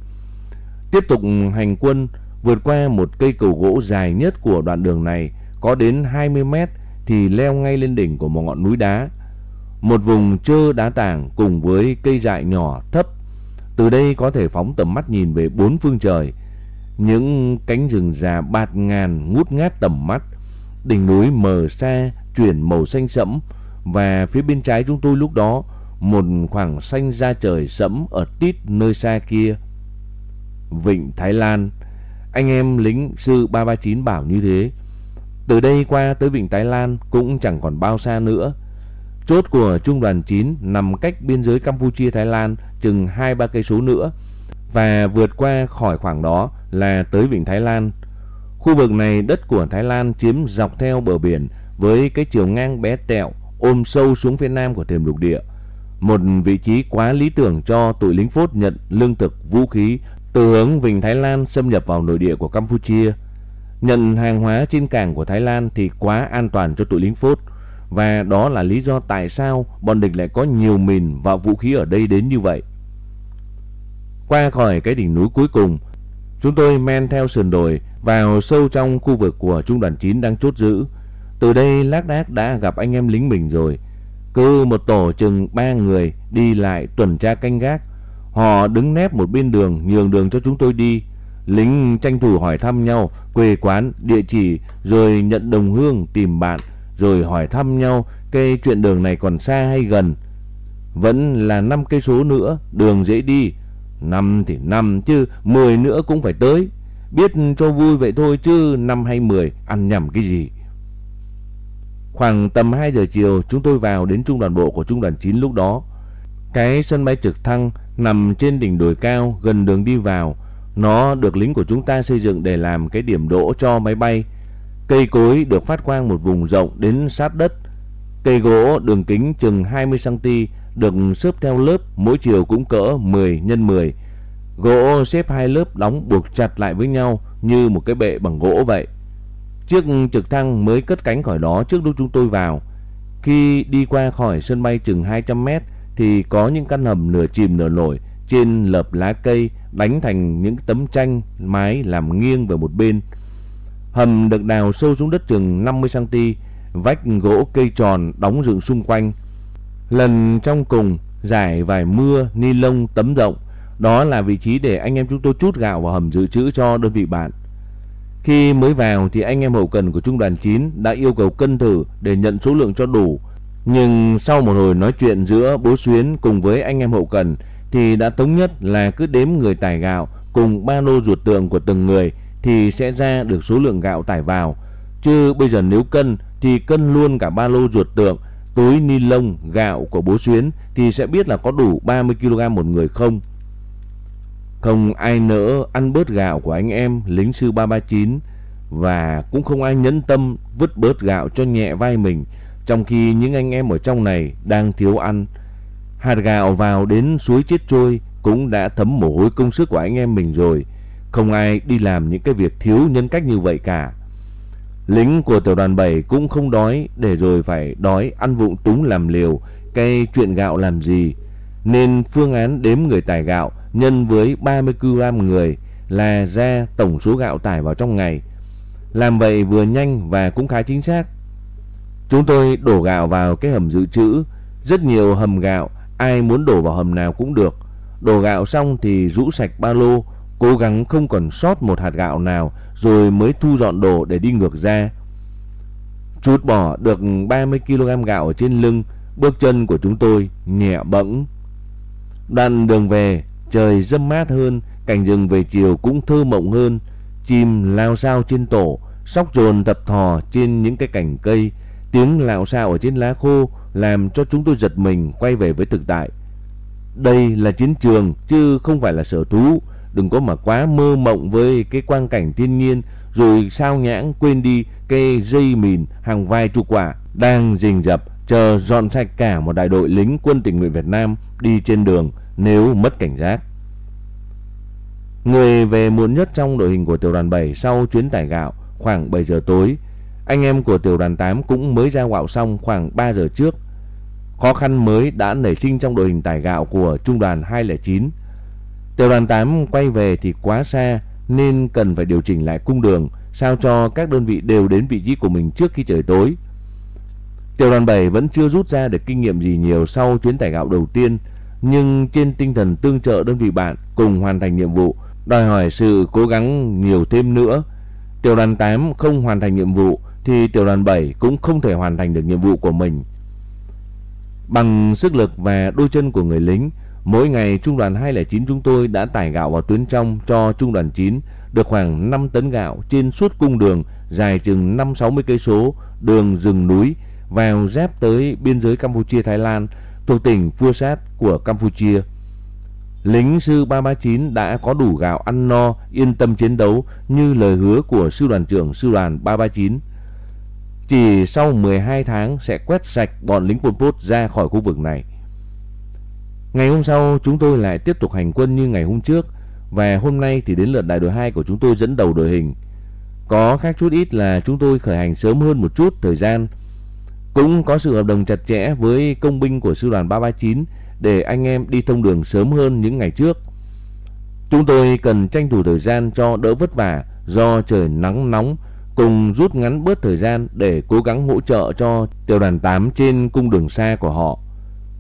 Tiếp tục hành quân, vượt qua một cây cầu gỗ dài nhất của đoạn đường này, có đến 20 mét thì leo ngay lên đỉnh của một ngọn núi đá. Một vùng trơ đá tảng cùng với cây dại nhỏ thấp. Từ đây có thể phóng tầm mắt nhìn về bốn phương trời. Những cánh rừng già bạt ngàn ngút ngát tầm mắt. Đỉnh núi mờ xa chuyển màu xanh sẫm và phía bên trái chúng tôi lúc đó một khoảng xanh da trời sẫm ở tít nơi xa kia. Vịnh Thái Lan, anh em lính sư 339 bảo như thế. Từ đây qua tới Vịnh Thái Lan cũng chẳng còn bao xa nữa. Chốt của trung đoàn 9 nằm cách biên giới Campuchia Thái Lan chừng 2-3 cây số nữa và vượt qua khỏi khoảng đó là tới Vịnh Thái Lan. Khu vực này đất của Thái Lan chiếm dọc theo bờ biển với cái chiều ngang bé tẹo ôm sâu xuống phía nam của thềm lục địa. Một vị trí quá lý tưởng cho tụi lính phốt nhận lương thực, vũ khí từ hướng Vịnh Thái Lan xâm nhập vào nội địa của Campuchia. Nhận hàng hóa trên cảng của Thái Lan thì quá an toàn cho tụi lính phốt. Và đó là lý do tại sao bọn địch lại có nhiều mìn và vũ khí ở đây đến như vậy. Qua khỏi cái đỉnh núi cuối cùng, chúng tôi men theo sườn đồi vào sâu trong khu vực của trung đoàn 9 đang chốt giữ. Từ đây lác đác đã gặp anh em lính mình rồi. Cứ một tổ chừng ba người đi lại tuần tra canh gác. Họ đứng nép một bên đường nhường đường cho chúng tôi đi. Lính tranh thủ hỏi thăm nhau quê quán, địa chỉ rồi nhận đồng hương tìm bạn rồi hỏi thăm nhau cây chuyện đường này còn xa hay gần. Vẫn là 5 cây số nữa, đường dễ đi. Năm thì năm, chứ 10 nữa cũng phải tới. Biết cho vui vậy thôi, chứ năm hay 10 ăn nhầm cái gì. Khoảng tầm 2 giờ chiều, chúng tôi vào đến trung đoàn bộ của trung đoàn 9 lúc đó. Cái sân bay trực thăng nằm trên đỉnh đồi cao, gần đường đi vào. Nó được lính của chúng ta xây dựng để làm cái điểm đỗ cho máy bay. Cây cối được phát quang một vùng rộng đến sát đất. Cây gỗ đường kính chừng 20cm được xếp theo lớp mỗi chiều cũng cỡ 10 x 10. Gỗ xếp hai lớp đóng buộc chặt lại với nhau như một cái bệ bằng gỗ vậy. Chiếc trực thăng mới cất cánh khỏi đó trước lúc chúng tôi vào. Khi đi qua khỏi sân bay chừng 200 mét thì có những căn hầm nửa chìm nửa nổi trên lợp lá cây đánh thành những tấm tranh mái làm nghiêng về một bên. Hầm được đào sâu xuống đất chừng 50 cm, vách gỗ cây tròn đóng dựng xung quanh. Lần trong cùng giải vải mưa ni lông tấm rộng, đó là vị trí để anh em chúng tôi chút gạo vào hầm dự trữ cho đơn vị bạn. Khi mới vào thì anh em hậu cần của trung đoàn 9 đã yêu cầu cân thử để nhận số lượng cho đủ. Nhưng sau một hồi nói chuyện giữa bố Xuyến cùng với anh em hậu cần thì đã thống nhất là cứ đếm người tải gạo cùng ba lô ruột tượng của từng người thì sẽ ra được số lượng gạo tải vào. Chứ bây giờ nếu cân thì cân luôn cả ba lô ruột tượng, túi ni lông, gạo của bố Xuyến thì sẽ biết là có đủ 30 kg một người không. Không ai nỡ ăn bớt gạo của anh em lính sư 339 và cũng không ai nhẫn tâm vứt bớt gạo cho nhẹ vai mình trong khi những anh em ở trong này đang thiếu ăn. Hạt gạo vào đến suối chết trôi cũng đã thấm mồ hôi công sức của anh em mình rồi. Không ai đi làm những cái việc thiếu nhân cách như vậy cả. Lính của tiểu đoàn 7 cũng không đói để rồi phải đói ăn vụng túng làm liều, cây chuyện gạo làm gì. Nên phương án đếm người tải gạo nhân với 30 kg người là ra tổng số gạo tải vào trong ngày. Làm vậy vừa nhanh và cũng khá chính xác. Chúng tôi đổ gạo vào cái hầm dự trữ, rất nhiều hầm gạo, ai muốn đổ vào hầm nào cũng được. Đổ gạo xong thì rũ sạch ba lô, cố gắng không còn sót một hạt gạo nào rồi mới thu dọn đồ để đi ngược ra. Chút bỏ được 30 kg gạo ở trên lưng, bước chân của chúng tôi nhẹ bẫng. Đoạn đường về, trời râm mát hơn, cảnh rừng về chiều cũng thơ mộng hơn, chim lao sao trên tổ, sóc trồn tập thò trên những cái cành cây, tiếng lạo xạo ở trên lá khô làm cho chúng tôi giật mình quay về với thực tại. Đây là chiến trường chứ không phải là sở thú, đừng có mà quá mơ mộng với cái quang cảnh thiên nhiên, rồi sao nhãng quên đi cây dây mìn, hàng vài chục quả đang rình rập chờ dọn sạch cả một đại đội lính quân tình nguyện Việt Nam đi trên đường nếu mất cảnh giác. Người về muộn nhất trong đội hình của tiểu đoàn 7 sau chuyến tải gạo khoảng 7 giờ tối. Anh em của tiểu đoàn 8 cũng mới ra gạo xong khoảng 3 giờ trước. Khó khăn mới đã nảy sinh trong đội hình tải gạo của trung đoàn 209. Tiểu đoàn 8 quay về thì quá xa nên cần phải điều chỉnh lại cung đường sao cho các đơn vị đều đến vị trí của mình trước khi trời tối. Tiểu đoàn 7 vẫn chưa rút ra được kinh nghiệm gì nhiều sau chuyến tải gạo đầu tiên, nhưng trên tinh thần tương trợ đơn vị bạn cùng hoàn thành nhiệm vụ, đòi hỏi sự cố gắng nhiều thêm nữa. Tiểu đoàn 8 không hoàn thành nhiệm vụ thì tiểu đoàn 7 cũng không thể hoàn thành được nhiệm vụ của mình. Bằng sức lực và đôi chân của người lính, mỗi ngày trung đoàn 209 chúng tôi đã tải gạo vào tuyến trong cho trung đoàn 9 được khoảng 5 tấn gạo trên suốt cung đường dài chừng 5-60 cây số đường rừng núi vào giáp tới biên giới Campuchia Thái Lan thuộc tỉnh Phua Sát của Campuchia. Lính sư 339 đã có đủ gạo ăn no, yên tâm chiến đấu như lời hứa của sư đoàn trưởng sư đoàn 339. Chỉ sau 12 tháng sẽ quét sạch bọn lính Pol Pot ra khỏi khu vực này. Ngày hôm sau, chúng tôi lại tiếp tục hành quân như ngày hôm trước và hôm nay thì đến lượt đại đội 2 của chúng tôi dẫn đầu đội hình. Có khác chút ít là chúng tôi khởi hành sớm hơn một chút thời gian. Cũng có sự hợp đồng chặt chẽ với công binh của sư đoàn 339 để anh em đi thông đường sớm hơn những ngày trước. Chúng tôi cần tranh thủ thời gian cho đỡ vất vả do trời nắng nóng, cùng rút ngắn bớt thời gian để cố gắng hỗ trợ cho tiểu đoàn 8 trên cung đường xa của họ.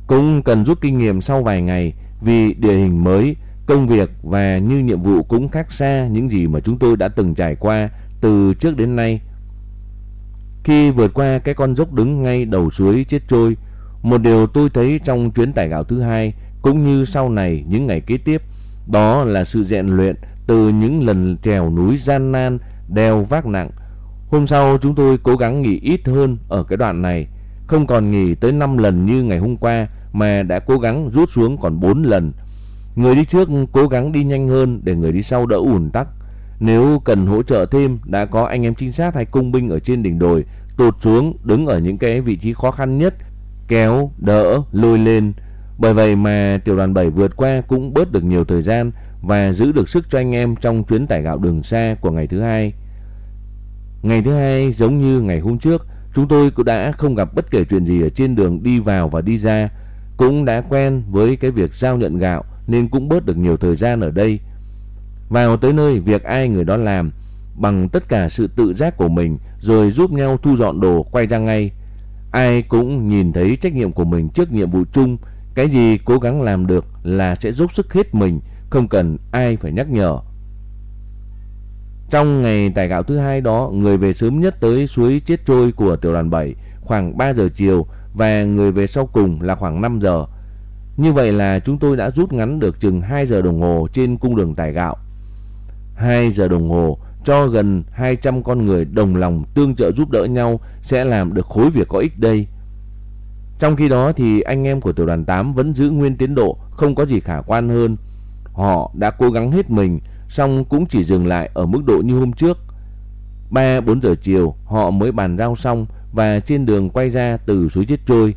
Cũng cần rút kinh nghiệm sau vài ngày vì địa hình mới, công việc và như nhiệm vụ cũng khác xa những gì mà chúng tôi đã từng trải qua từ trước đến nay. Khi vượt qua cái con dốc đứng ngay đầu suối chết trôi, một điều tôi thấy trong chuyến tải gạo thứ hai cũng như sau này những ngày kế tiếp, đó là sự rèn luyện từ những lần trèo núi gian nan, đeo vác nặng. Hôm sau chúng tôi cố gắng nghỉ ít hơn ở cái đoạn này, không còn nghỉ tới 5 lần như ngày hôm qua mà đã cố gắng rút xuống còn 4 lần. Người đi trước cố gắng đi nhanh hơn để người đi sau đỡ ủn tắc. Nếu cần hỗ trợ thêm, đã có anh em trinh sát hay công binh ở trên đỉnh đồi tụt xuống đứng ở những cái vị trí khó khăn nhất kéo, đỡ, lôi lên. Bởi vậy mà tiểu đoàn 7 vượt qua cũng bớt được nhiều thời gian và giữ được sức cho anh em trong chuyến tải gạo đường xa của ngày thứ hai. Ngày thứ hai giống như ngày hôm trước, chúng tôi cũng đã không gặp bất kể chuyện gì ở trên đường đi vào và đi ra, cũng đã quen với cái việc giao nhận gạo nên cũng bớt được nhiều thời gian ở đây. Vào tới nơi việc ai người đó làm bằng tất cả sự tự giác của mình rồi giúp nhau thu dọn đồ quay ra ngay. Ai cũng nhìn thấy trách nhiệm của mình trước nhiệm vụ chung, cái gì cố gắng làm được là sẽ dốc sức hết mình, không cần ai phải nhắc nhở. Trong ngày tải gạo thứ hai đó, người về sớm nhất tới suối chết trôi của tiểu đoàn 7 khoảng 3 giờ chiều và người về sau cùng là khoảng 5 giờ. Như vậy là chúng tôi đã rút ngắn được chừng 2 giờ đồng hồ trên cung đường tải gạo. 2 giờ đồng hồ cho gần 200 con người đồng lòng tương trợ giúp đỡ nhau sẽ làm được khối việc có ích đây. Trong khi đó thì anh em của tiểu đoàn 8 vẫn giữ nguyên tiến độ, không có gì khả quan hơn. Họ đã cố gắng hết mình, song cũng chỉ dừng lại ở mức độ như hôm trước. 3-4 giờ chiều họ mới bàn giao xong và trên đường quay ra từ suối chết trôi.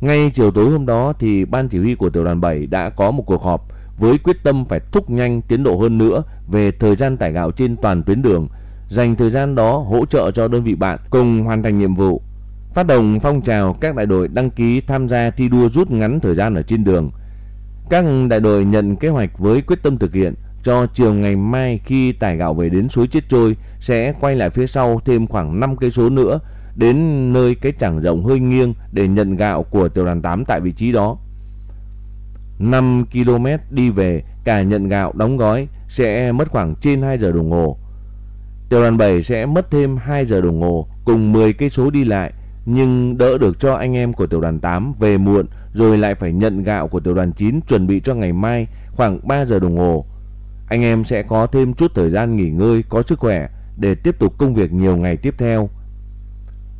Ngay chiều tối hôm đó thì ban chỉ huy của tiểu đoàn 7 đã có một cuộc họp với quyết tâm phải thúc nhanh tiến độ hơn nữa về thời gian tải gạo trên toàn tuyến đường, dành thời gian đó hỗ trợ cho đơn vị bạn cùng hoàn thành nhiệm vụ. Phát động phong trào các đại đội đăng ký tham gia thi đua rút ngắn thời gian ở trên đường. Các đại đội nhận kế hoạch với quyết tâm thực hiện cho chiều ngày mai khi tải gạo về đến suối chết trôi, sẽ quay lại phía sau thêm khoảng 5 cây số nữa, đến nơi cái chẳng rộng hơi nghiêng để nhận gạo của tiểu đoàn 8 tại vị trí đó. 5 km đi về, cả nhận gạo đóng gói sẽ mất khoảng trên 2 giờ đồng hồ. Tiểu đoàn 7 sẽ mất thêm 2 giờ đồng hồ cùng 10 cây số đi lại, nhưng đỡ được cho anh em của tiểu đoàn 8 về muộn, rồi lại phải nhận gạo của tiểu đoàn 9 chuẩn bị cho ngày mai khoảng 3 giờ đồng hồ. Anh em sẽ có thêm chút thời gian nghỉ ngơi, có sức khỏe để tiếp tục công việc nhiều ngày tiếp theo.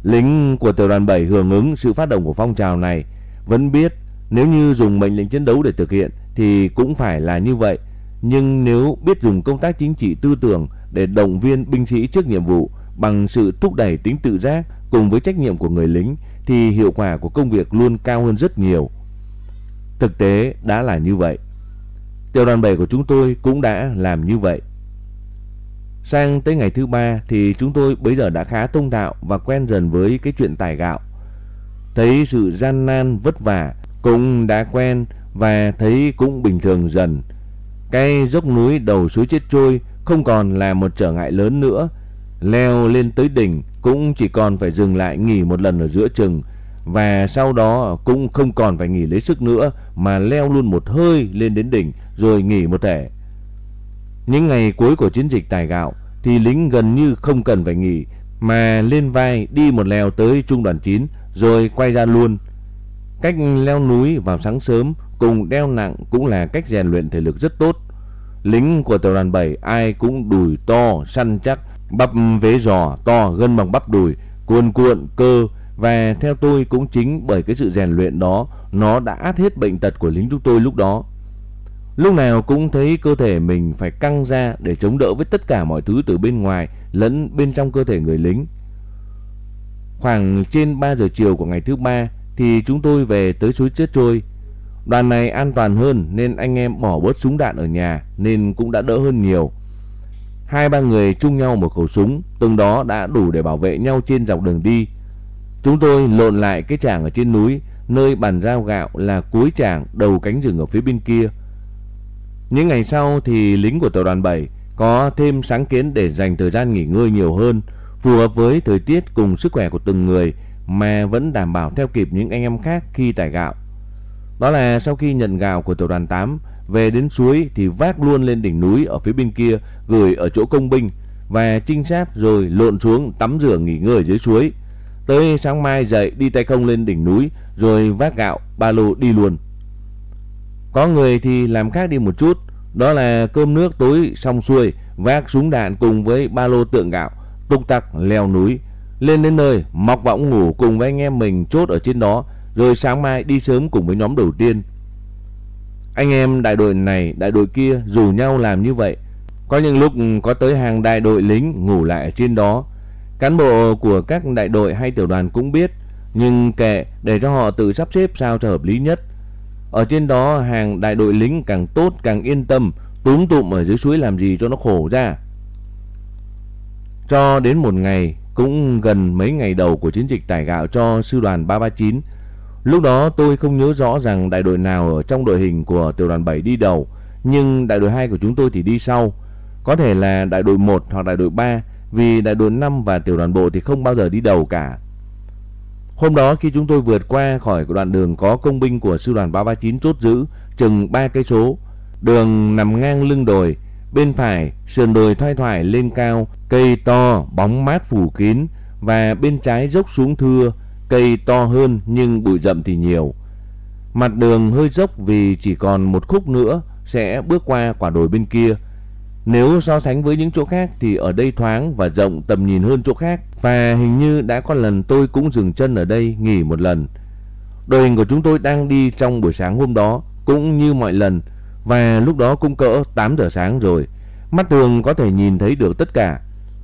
Lính của tiểu đoàn 7 hưởng ứng sự phát động của phong trào này, vẫn biết nếu như dùng mệnh lệnh chiến đấu để thực hiện thì cũng phải là như vậy. Nhưng nếu biết dùng công tác chính trị tư tưởng để động viên binh sĩ trước nhiệm vụ bằng sự thúc đẩy tính tự giác cùng với trách nhiệm của người lính thì hiệu quả của công việc luôn cao hơn rất nhiều. Thực tế đã là như vậy. Tiểu đoàn 7 của chúng tôi cũng đã làm như vậy. Sang tới ngày thứ ba thì chúng tôi bây giờ đã khá thông thạo và quen dần với cái chuyện tải gạo. Thấy sự gian nan vất vả cũng đã quen và thấy cũng bình thường dần. Cái dốc núi đầu suối chết trôi không còn là một trở ngại lớn nữa. Leo lên tới đỉnh cũng chỉ còn phải dừng lại nghỉ một lần ở giữa chừng và sau đó cũng không còn phải nghỉ lấy sức nữa mà leo luôn một hơi lên đến đỉnh rồi nghỉ một thể. Những ngày cuối của chiến dịch tài gạo thì lính gần như không cần phải nghỉ mà lên vai đi một leo tới trung đoàn 9 rồi quay ra luôn. Cách leo núi vào sáng sớm cùng đeo nặng cũng là cách rèn luyện thể lực rất tốt. Lính của tiểu đoàn 7 ai cũng đùi to, săn chắc, bắp vế giò to gân bằng bắp đùi, cuồn cuộn cơ và theo tôi cũng chính bởi cái sự rèn luyện đó nó đã át hết bệnh tật của lính chúng tôi lúc đó. Lúc nào cũng thấy cơ thể mình phải căng ra để chống đỡ với tất cả mọi thứ từ bên ngoài lẫn bên trong cơ thể người lính. Khoảng trên 3 giờ chiều của ngày thứ ba thì chúng tôi về tới suối chết trôi. Đoàn này an toàn hơn nên anh em bỏ bớt súng đạn ở nhà nên cũng đã đỡ hơn nhiều. Hai ba người chung nhau một khẩu súng, từng đó đã đủ để bảo vệ nhau trên dọc đường đi. Chúng tôi lộn lại cái tràng ở trên núi, nơi bàn giao gạo là cuối tràng đầu cánh rừng ở phía bên kia. Những ngày sau thì lính của tiểu đoàn 7 có thêm sáng kiến để dành thời gian nghỉ ngơi nhiều hơn, phù hợp với thời tiết cùng sức khỏe của từng người mà vẫn đảm bảo theo kịp những anh em khác khi tải gạo. Đó là sau khi nhận gạo của tiểu đoàn 8 về đến suối thì vác luôn lên đỉnh núi ở phía bên kia gửi ở chỗ công binh và trinh sát rồi lộn xuống tắm rửa nghỉ ngơi dưới suối. Tới sáng mai dậy đi tay không lên đỉnh núi rồi vác gạo ba lô đi luôn. Có người thì làm khác đi một chút, đó là cơm nước tối xong xuôi, vác súng đạn cùng với ba lô tượng gạo, tung tặc leo núi, lên đến nơi mọc võng ngủ cùng với anh em mình chốt ở trên đó, rồi sáng mai đi sớm cùng với nhóm đầu tiên. Anh em đại đội này, đại đội kia rủ nhau làm như vậy. Có những lúc có tới hàng đại đội lính ngủ lại ở trên đó. Cán bộ của các đại đội hay tiểu đoàn cũng biết, nhưng kệ để cho họ tự sắp xếp sao cho hợp lý nhất. Ở trên đó hàng đại đội lính càng tốt càng yên tâm, túm tụm ở dưới suối làm gì cho nó khổ ra. Cho đến một ngày, cũng gần mấy ngày đầu của chiến dịch tải gạo cho sư đoàn 339, Lúc đó tôi không nhớ rõ rằng đại đội nào ở trong đội hình của tiểu đoàn 7 đi đầu, nhưng đại đội 2 của chúng tôi thì đi sau. Có thể là đại đội 1 hoặc đại đội 3 vì đại đội 5 và tiểu đoàn bộ thì không bao giờ đi đầu cả. Hôm đó khi chúng tôi vượt qua khỏi đoạn đường có công binh của sư đoàn 339 chốt giữ chừng 3 cây số, đường nằm ngang lưng đồi, bên phải sườn đồi thoai thoải lên cao, cây to, bóng mát phủ kín và bên trái dốc xuống thưa, cây to hơn nhưng bụi rậm thì nhiều. Mặt đường hơi dốc vì chỉ còn một khúc nữa sẽ bước qua quả đồi bên kia. Nếu so sánh với những chỗ khác thì ở đây thoáng và rộng tầm nhìn hơn chỗ khác và hình như đã có lần tôi cũng dừng chân ở đây nghỉ một lần. Đội hình của chúng tôi đang đi trong buổi sáng hôm đó cũng như mọi lần và lúc đó cũng cỡ 8 giờ sáng rồi. Mắt thường có thể nhìn thấy được tất cả.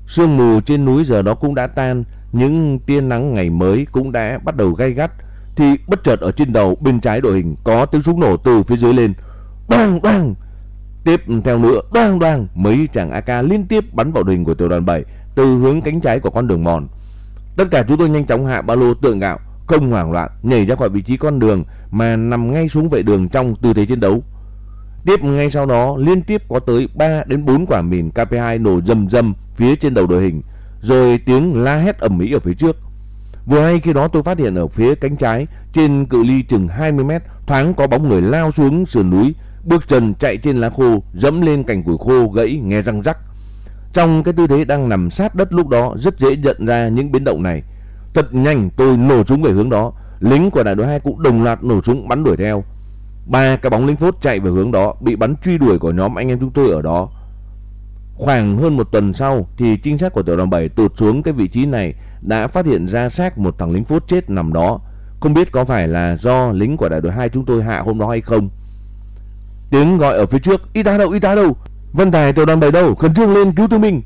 Sương mù trên núi giờ đó cũng đã tan, những tia nắng ngày mới cũng đã bắt đầu gay gắt thì bất chợt ở trên đầu bên trái đội hình có tiếng súng nổ từ phía dưới lên. Bang bang! Tiếp theo nữa, đoang đoang, mấy chàng AK liên tiếp bắn vào đình của tiểu đoàn 7 từ hướng cánh trái của con đường mòn. Tất cả chúng tôi nhanh chóng hạ ba lô tượng gạo, không hoảng loạn, nhảy ra khỏi vị trí con đường mà nằm ngay xuống vệ đường trong tư thế chiến đấu. Tiếp ngay sau đó liên tiếp có tới 3 đến 4 quả mìn KP2 nổ rầm rầm phía trên đầu đội hình, rồi tiếng la hét ầm ĩ ở phía trước. Vừa hay khi đó tôi phát hiện ở phía cánh trái trên cự ly chừng 20 mét thoáng có bóng người lao xuống sườn núi, bước chân chạy trên lá khô, dẫm lên cành củi khô gãy nghe răng rắc. Trong cái tư thế đang nằm sát đất lúc đó rất dễ nhận ra những biến động này. Thật nhanh tôi nổ súng về hướng đó, lính của đại đội 2 cũng đồng loạt nổ súng bắn đuổi theo. Ba cái bóng lính phốt chạy về hướng đó bị bắn truy đuổi của nhóm anh em chúng tôi ở đó. Khoảng hơn một tuần sau thì trinh sát của tiểu đoàn 7 tụt xuống cái vị trí này đã phát hiện ra xác một thằng lính phốt chết nằm đó. Không biết có phải là do lính của đại đội 2 chúng tôi hạ hôm đó hay không. Tiếng gọi ở phía trước, y tá đâu, y tá đâu? Vân Tài tiểu đoàn 7 đâu, khẩn trương lên cứu thương binh.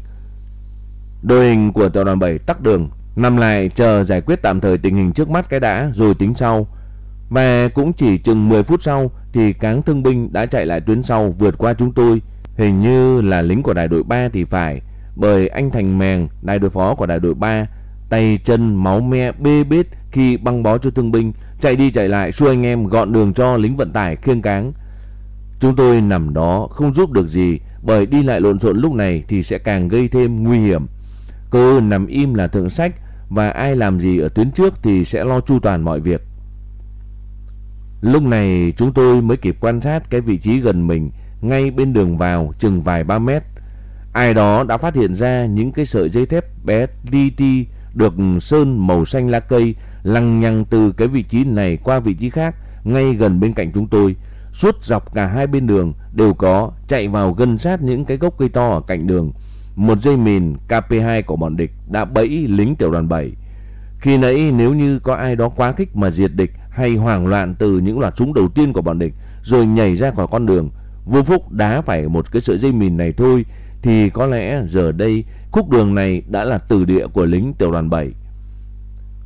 Đội hình của tiểu đoàn 7 tắt đường, nằm lại chờ giải quyết tạm thời tình hình trước mắt cái đã rồi tính sau. Và cũng chỉ chừng 10 phút sau thì cáng thương binh đã chạy lại tuyến sau vượt qua chúng tôi. Hình như là lính của đại đội 3 thì phải, bởi anh Thành Mèng, đại đội phó của đại đội 3, tay chân máu me bê bết khi băng bó cho thương binh, chạy đi chạy lại xua anh em gọn đường cho lính vận tải khiêng cáng. Chúng tôi nằm đó không giúp được gì, bởi đi lại lộn xộn lúc này thì sẽ càng gây thêm nguy hiểm. Cơ nằm im là thượng sách và ai làm gì ở tuyến trước thì sẽ lo chu toàn mọi việc. Lúc này chúng tôi mới kịp quan sát cái vị trí gần mình ngay bên đường vào chừng vài ba mét. Ai đó đã phát hiện ra những cái sợi dây thép bé li ti được sơn màu xanh lá cây lăng nhăng từ cái vị trí này qua vị trí khác ngay gần bên cạnh chúng tôi. Suốt dọc cả hai bên đường đều có chạy vào gần sát những cái gốc cây to ở cạnh đường. Một dây mìn KP2 của bọn địch đã bẫy lính tiểu đoàn 7. Khi nãy nếu như có ai đó quá khích mà diệt địch hay hoảng loạn từ những loạt súng đầu tiên của bọn địch rồi nhảy ra khỏi con đường, vô phúc đá phải một cái sợi dây mìn này thôi thì có lẽ giờ đây khúc đường này đã là tử địa của lính tiểu đoàn 7.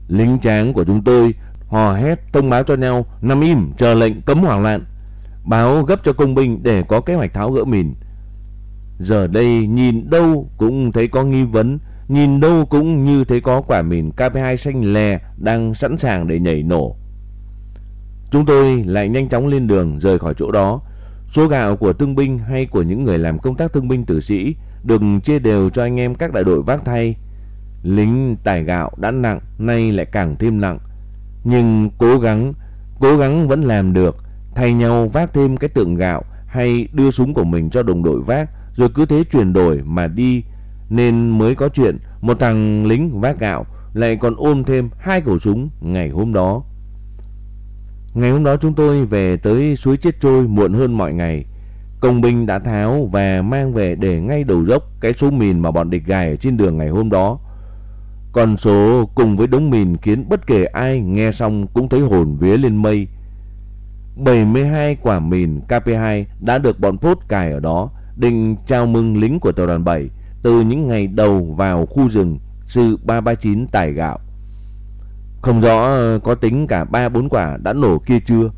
Lính tráng của chúng tôi hò hét thông báo cho nhau nằm im chờ lệnh cấm hoảng loạn, báo gấp cho công binh để có kế hoạch tháo gỡ mìn. Giờ đây nhìn đâu cũng thấy có nghi vấn, nhìn đâu cũng như thấy có quả mìn KP2 xanh lè đang sẵn sàng để nhảy nổ. Chúng tôi lại nhanh chóng lên đường rời khỏi chỗ đó. Số gạo của thương binh hay của những người làm công tác thương binh tử sĩ được chia đều cho anh em các đại đội vác thay. Lính tải gạo đã nặng, nay lại càng thêm nặng. Nhưng cố gắng, cố gắng vẫn làm được, thay nhau vác thêm cái tượng gạo hay đưa súng của mình cho đồng đội vác, rồi cứ thế chuyển đổi mà đi. Nên mới có chuyện một thằng lính vác gạo lại còn ôm thêm hai khẩu súng ngày hôm đó. Ngày hôm đó chúng tôi về tới suối chết trôi muộn hơn mọi ngày. Công binh đã tháo và mang về để ngay đầu dốc cái số mìn mà bọn địch gài ở trên đường ngày hôm đó. Con số cùng với đống mìn khiến bất kể ai nghe xong cũng thấy hồn vía lên mây. 72 quả mìn KP2 đã được bọn phốt cài ở đó, định chào mừng lính của tiểu đoàn 7 từ những ngày đầu vào khu rừng sư 339 tải gạo. Không rõ ờ, có tính cả 3-4 quả đã nổ kia chưa.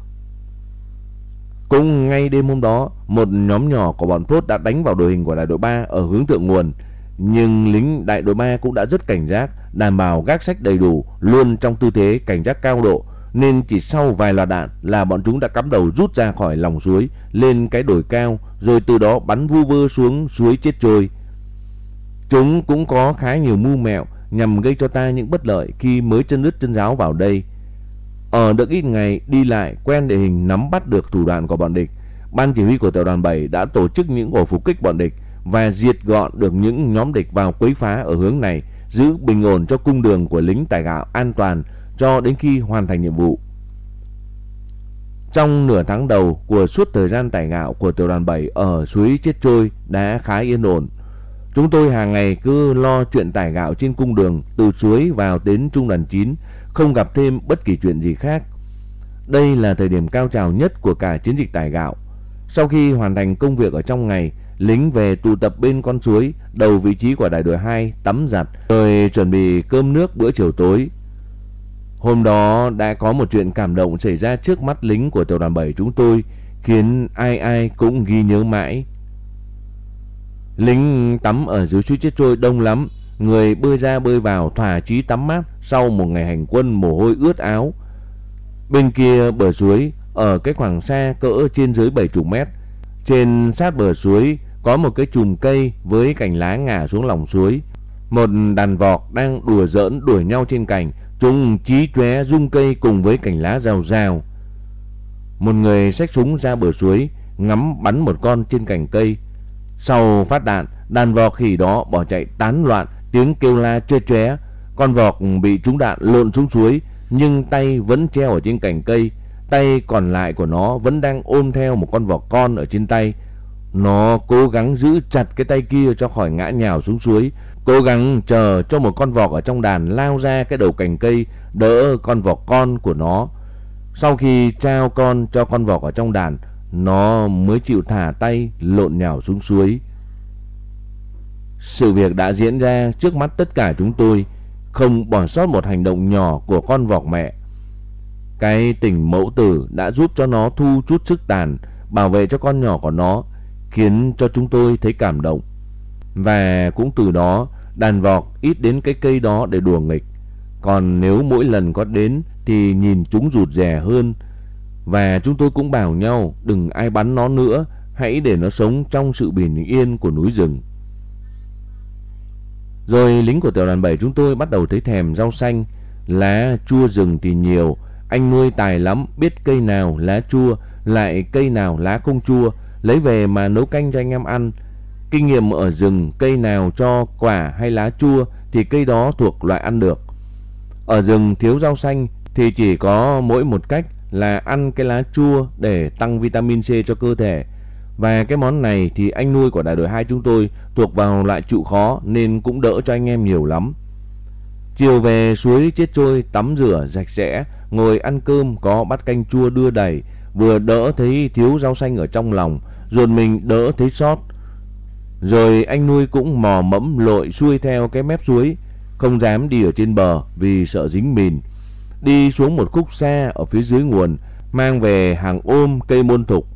Cũng ngay đêm hôm đó, một nhóm nhỏ của bọn Phốt đã đánh vào đội hình của đại đội 3 ở hướng thượng nguồn. Nhưng lính đại đội 3 cũng đã rất cảnh giác, đảm bảo gác sách đầy đủ, luôn trong tư thế cảnh giác cao độ, nên chỉ sau vài loạt đạn là bọn chúng đã cắm đầu rút ra khỏi lòng suối lên cái đồi cao rồi từ đó bắn vu vơ xuống suối chết trôi. Chúng cũng có khá nhiều mưu mẹo nhằm gây cho ta những bất lợi khi mới chân lướt chân giáo vào đây. Ở được ít ngày đi lại quen địa hình nắm bắt được thủ đoạn của bọn địch, ban chỉ huy của tiểu đoàn 7 đã tổ chức những ổ phục kích bọn địch và diệt gọn được những nhóm địch vào quấy phá ở hướng này, giữ bình ổn cho cung đường của lính tài gạo an toàn cho đến khi hoàn thành nhiệm vụ. Trong nửa tháng đầu của suốt thời gian tải gạo của tiểu đoàn 7 ở suối Chết Trôi đã khá yên ổn. Chúng tôi hàng ngày cứ lo chuyện tải gạo trên cung đường từ suối vào đến trung đoàn 9, không gặp thêm bất kỳ chuyện gì khác. Đây là thời điểm cao trào nhất của cả chiến dịch tải gạo. Sau khi hoàn thành công việc ở trong ngày, lính về tụ tập bên con suối, đầu vị trí của đại đội 2 tắm giặt, rồi chuẩn bị cơm nước bữa chiều tối. Hôm đó đã có một chuyện cảm động xảy ra trước mắt lính của tiểu đoàn 7 chúng tôi, khiến ai ai cũng ghi nhớ mãi. Lính tắm ở dưới suối chết trôi đông lắm, người bơi ra bơi vào thỏa chí tắm mát sau một ngày hành quân mồ hôi ướt áo. Bên kia bờ suối, ở cái khoảng xa cỡ trên dưới 70 mét, trên sát bờ suối có một cái chùm cây với cành lá ngả xuống lòng suối. Một đàn vọc đang đùa giỡn đuổi nhau trên cành, chúng chí chóe rung cây cùng với cành lá rào rào. Một người xách súng ra bờ suối, ngắm bắn một con trên cành cây. Sau phát đạn, đàn vọc khỉ đó bỏ chạy tán loạn, tiếng kêu la chê chóe. Con vọc bị trúng đạn lộn xuống suối, nhưng tay vẫn treo ở trên cành cây. Tay còn lại của nó vẫn đang ôm theo một con vọc con ở trên tay. Nó cố gắng giữ chặt cái tay kia cho khỏi ngã nhào xuống suối, cố gắng chờ cho một con vọc ở trong đàn lao ra cái đầu cành cây đỡ con vọc con của nó. Sau khi trao con cho con vọc ở trong đàn, nó mới chịu thả tay lộn nhào xuống suối. Sự việc đã diễn ra trước mắt tất cả chúng tôi, không bỏ sót một hành động nhỏ của con vọc mẹ. Cái tình mẫu tử đã giúp cho nó thu chút sức tàn, bảo vệ cho con nhỏ của nó, khiến cho chúng tôi thấy cảm động. Và cũng từ đó, đàn vọc ít đến cái cây đó để đùa nghịch. Còn nếu mỗi lần có đến thì nhìn chúng rụt rè hơn. Và chúng tôi cũng bảo nhau đừng ai bắn nó nữa, hãy để nó sống trong sự bình yên của núi rừng. Rồi lính của tiểu đoàn 7 chúng tôi bắt đầu thấy thèm rau xanh, lá chua rừng thì nhiều, anh nuôi tài lắm, biết cây nào lá chua, lại cây nào lá không chua, lấy về mà nấu canh cho anh em ăn. Kinh nghiệm ở rừng, cây nào cho quả hay lá chua thì cây đó thuộc loại ăn được. Ở rừng thiếu rau xanh thì chỉ có mỗi một cách là ăn cái lá chua để tăng vitamin C cho cơ thể. Và cái món này thì anh nuôi của đại đội 2 chúng tôi thuộc vào loại trụ khó nên cũng đỡ cho anh em nhiều lắm. Chiều về suối chết trôi tắm rửa sạch sẽ, ngồi ăn cơm có bát canh chua đưa đầy, vừa đỡ thấy thiếu rau xanh ở trong lòng, ruột mình đỡ thấy sót. Rồi anh nuôi cũng mò mẫm lội xuôi theo cái mép suối, không dám đi ở trên bờ vì sợ dính mìn. Đi xuống một khúc xa ở phía dưới nguồn, mang về hàng ôm cây môn thục.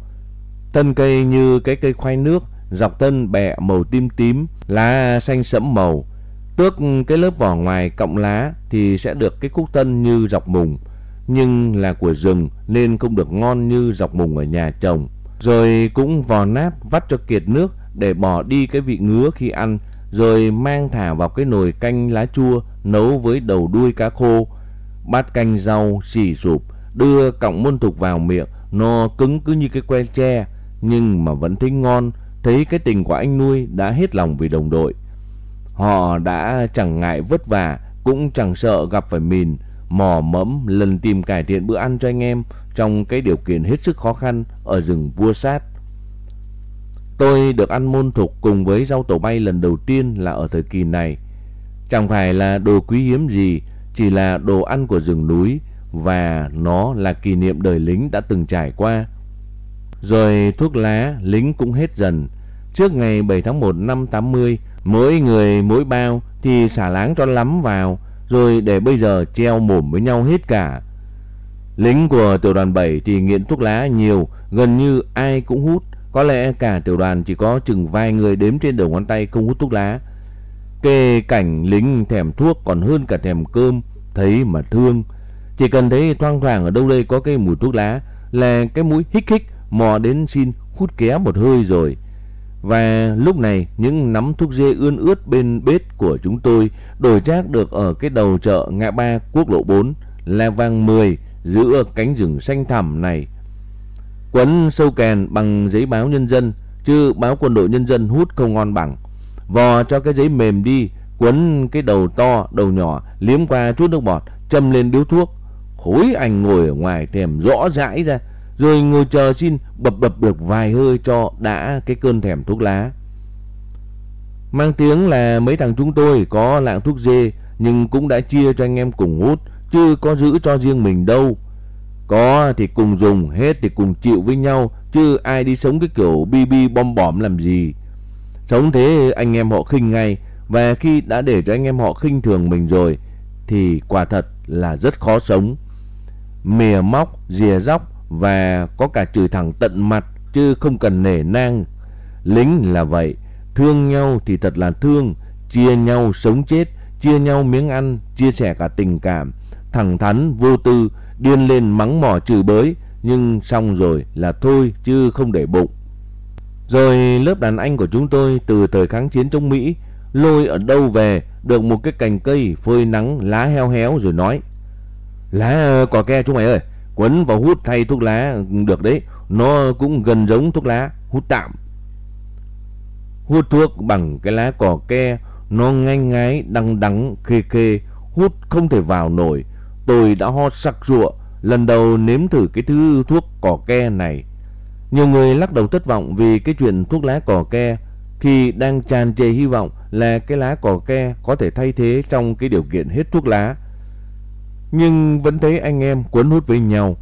Thân cây như cái cây khoai nước, dọc thân bẹ màu tím tím, lá xanh sẫm màu. Tước cái lớp vỏ ngoài cộng lá thì sẽ được cái khúc thân như dọc mùng, nhưng là của rừng nên không được ngon như dọc mùng ở nhà trồng. Rồi cũng vò nát vắt cho kiệt nước để bỏ đi cái vị ngứa khi ăn, rồi mang thả vào cái nồi canh lá chua nấu với đầu đuôi cá khô. Bát canh rau xì sụp, đưa cọng môn thục vào miệng, nó cứng cứ như cái que tre, nhưng mà vẫn thấy ngon, thấy cái tình của anh nuôi đã hết lòng vì đồng đội. Họ đã chẳng ngại vất vả, cũng chẳng sợ gặp phải mìn, mò mẫm lần tìm cải thiện bữa ăn cho anh em trong cái điều kiện hết sức khó khăn ở rừng vua sát. Tôi được ăn môn thục cùng với rau tổ bay lần đầu tiên là ở thời kỳ này. Chẳng phải là đồ quý hiếm gì, chỉ là đồ ăn của rừng núi và nó là kỷ niệm đời lính đã từng trải qua. Rồi thuốc lá lính cũng hết dần. Trước ngày 7 tháng 1 năm 80, mỗi người mỗi bao thì xả láng cho lắm vào, rồi để bây giờ treo mồm với nhau hết cả. Lính của tiểu đoàn 7 thì nghiện thuốc lá nhiều, gần như ai cũng hút. Có lẽ cả tiểu đoàn chỉ có chừng vài người đếm trên đầu ngón tay không hút thuốc lá. Kê cảnh lính thèm thuốc còn hơn cả thèm cơm, thấy mà thương. Chỉ cần thấy thoang thoảng ở đâu đây có cái mùi thuốc lá là cái mũi hích hích mò đến xin hút ké một hơi rồi. Và lúc này những nắm thuốc dê ươn ướt bên bếp của chúng tôi đổi trác được ở cái đầu chợ ngã ba quốc lộ 4 là vàng 10 giữa cánh rừng xanh thẳm này. Quấn sâu kèn bằng giấy báo nhân dân chứ báo quân đội nhân dân hút không ngon bằng. Vò cho cái giấy mềm đi, quấn cái đầu to, đầu nhỏ, liếm qua chút nước bọt, châm lên điếu thuốc. Khối anh ngồi ở ngoài thèm rõ rãi ra, rồi ngồi chờ xin bập bập được vài hơi cho đã cái cơn thèm thuốc lá. Mang tiếng là mấy thằng chúng tôi có lạng thuốc dê nhưng cũng đã chia cho anh em cùng hút chứ có giữ cho riêng mình đâu. Có thì cùng dùng, hết thì cùng chịu với nhau chứ ai đi sống cái kiểu bi bi bom bỏm làm gì. Sống thế anh em họ khinh ngay và khi đã để cho anh em họ khinh thường mình rồi thì quả thật là rất khó sống. Mìa móc, rìa dóc và có cả chửi thẳng tận mặt chứ không cần nể nang. Lính là vậy, thương nhau thì thật là thương, chia nhau sống chết, chia nhau miếng ăn, chia sẻ cả tình cảm, thẳng thắn, vô tư, điên lên mắng mỏ chửi bới, nhưng xong rồi là thôi chứ không để bụng. Rồi lớp đàn anh của chúng tôi từ thời kháng chiến chống Mỹ lôi ở đâu về được một cái cành cây phơi nắng lá heo héo rồi nói Lá ờ, cỏ ke chúng mày ơi, quấn vào hút thay thuốc lá được đấy, nó cũng gần giống thuốc lá, hút tạm. Hút thuốc bằng cái lá cỏ ke, nó ngay ngái, đắng đắng, khê khê, hút không thể vào nổi. Tôi đã ho sặc rụa, lần đầu nếm thử cái thứ thuốc cỏ ke này. Nhiều người lắc đầu thất vọng vì cái chuyện thuốc lá cỏ ke khi đang tràn trề hy vọng là cái lá cỏ ke có thể thay thế trong cái điều kiện hết thuốc lá. Nhưng vẫn thấy anh em cuốn hút với nhau.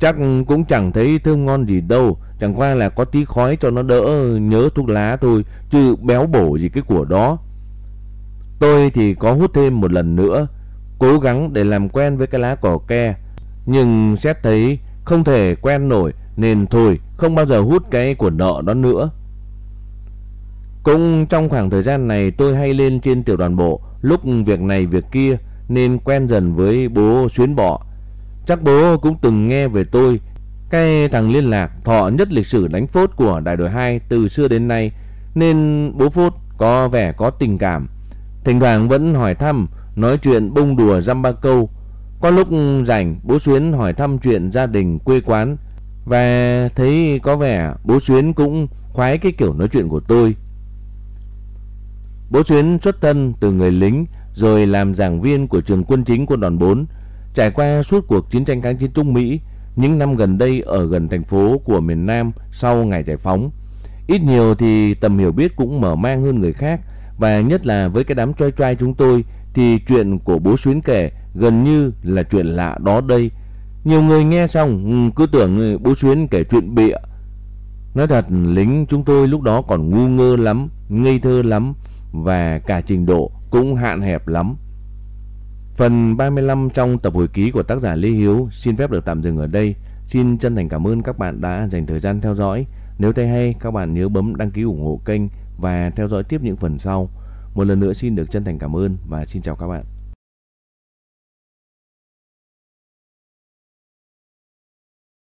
Chắc cũng chẳng thấy thơm ngon gì đâu, chẳng qua là có tí khói cho nó đỡ nhớ thuốc lá thôi, chứ béo bổ gì cái của đó. Tôi thì có hút thêm một lần nữa, cố gắng để làm quen với cái lá cỏ ke, nhưng xét thấy không thể quen nổi nên thôi không bao giờ hút cái của nợ đó nữa. Cũng trong khoảng thời gian này tôi hay lên trên tiểu đoàn bộ lúc việc này việc kia nên quen dần với bố xuyến bọ. Chắc bố cũng từng nghe về tôi, cái thằng liên lạc thọ nhất lịch sử đánh phốt của đại đội 2 từ xưa đến nay nên bố phốt có vẻ có tình cảm. Thỉnh thoảng vẫn hỏi thăm, nói chuyện bông đùa dăm ba câu. Có lúc rảnh bố Xuyến hỏi thăm chuyện gia đình quê quán và thấy có vẻ bố Xuyến cũng khoái cái kiểu nói chuyện của tôi. Bố Xuyến xuất thân từ người lính rồi làm giảng viên của trường quân chính quân đoàn 4. Trải qua suốt cuộc chiến tranh kháng chiến Trung Mỹ, những năm gần đây ở gần thành phố của miền Nam sau ngày giải phóng. Ít nhiều thì tầm hiểu biết cũng mở mang hơn người khác và nhất là với cái đám trai trai chúng tôi thì chuyện của bố Xuyến kể gần như là chuyện lạ đó đây. Nhiều người nghe xong ừ, cứ tưởng bố Xuyến kể chuyện bịa. Nói thật lính chúng tôi lúc đó còn ngu ngơ lắm, ngây thơ lắm và cả trình độ cũng hạn hẹp lắm. Phần 35 trong tập hồi ký của tác giả Lê Hiếu xin phép được tạm dừng ở đây. Xin chân thành cảm ơn các bạn đã dành thời gian theo dõi. Nếu thấy hay, các bạn nhớ bấm đăng ký ủng hộ kênh và theo dõi tiếp những phần sau. Một lần nữa xin được chân thành cảm ơn và xin chào các bạn.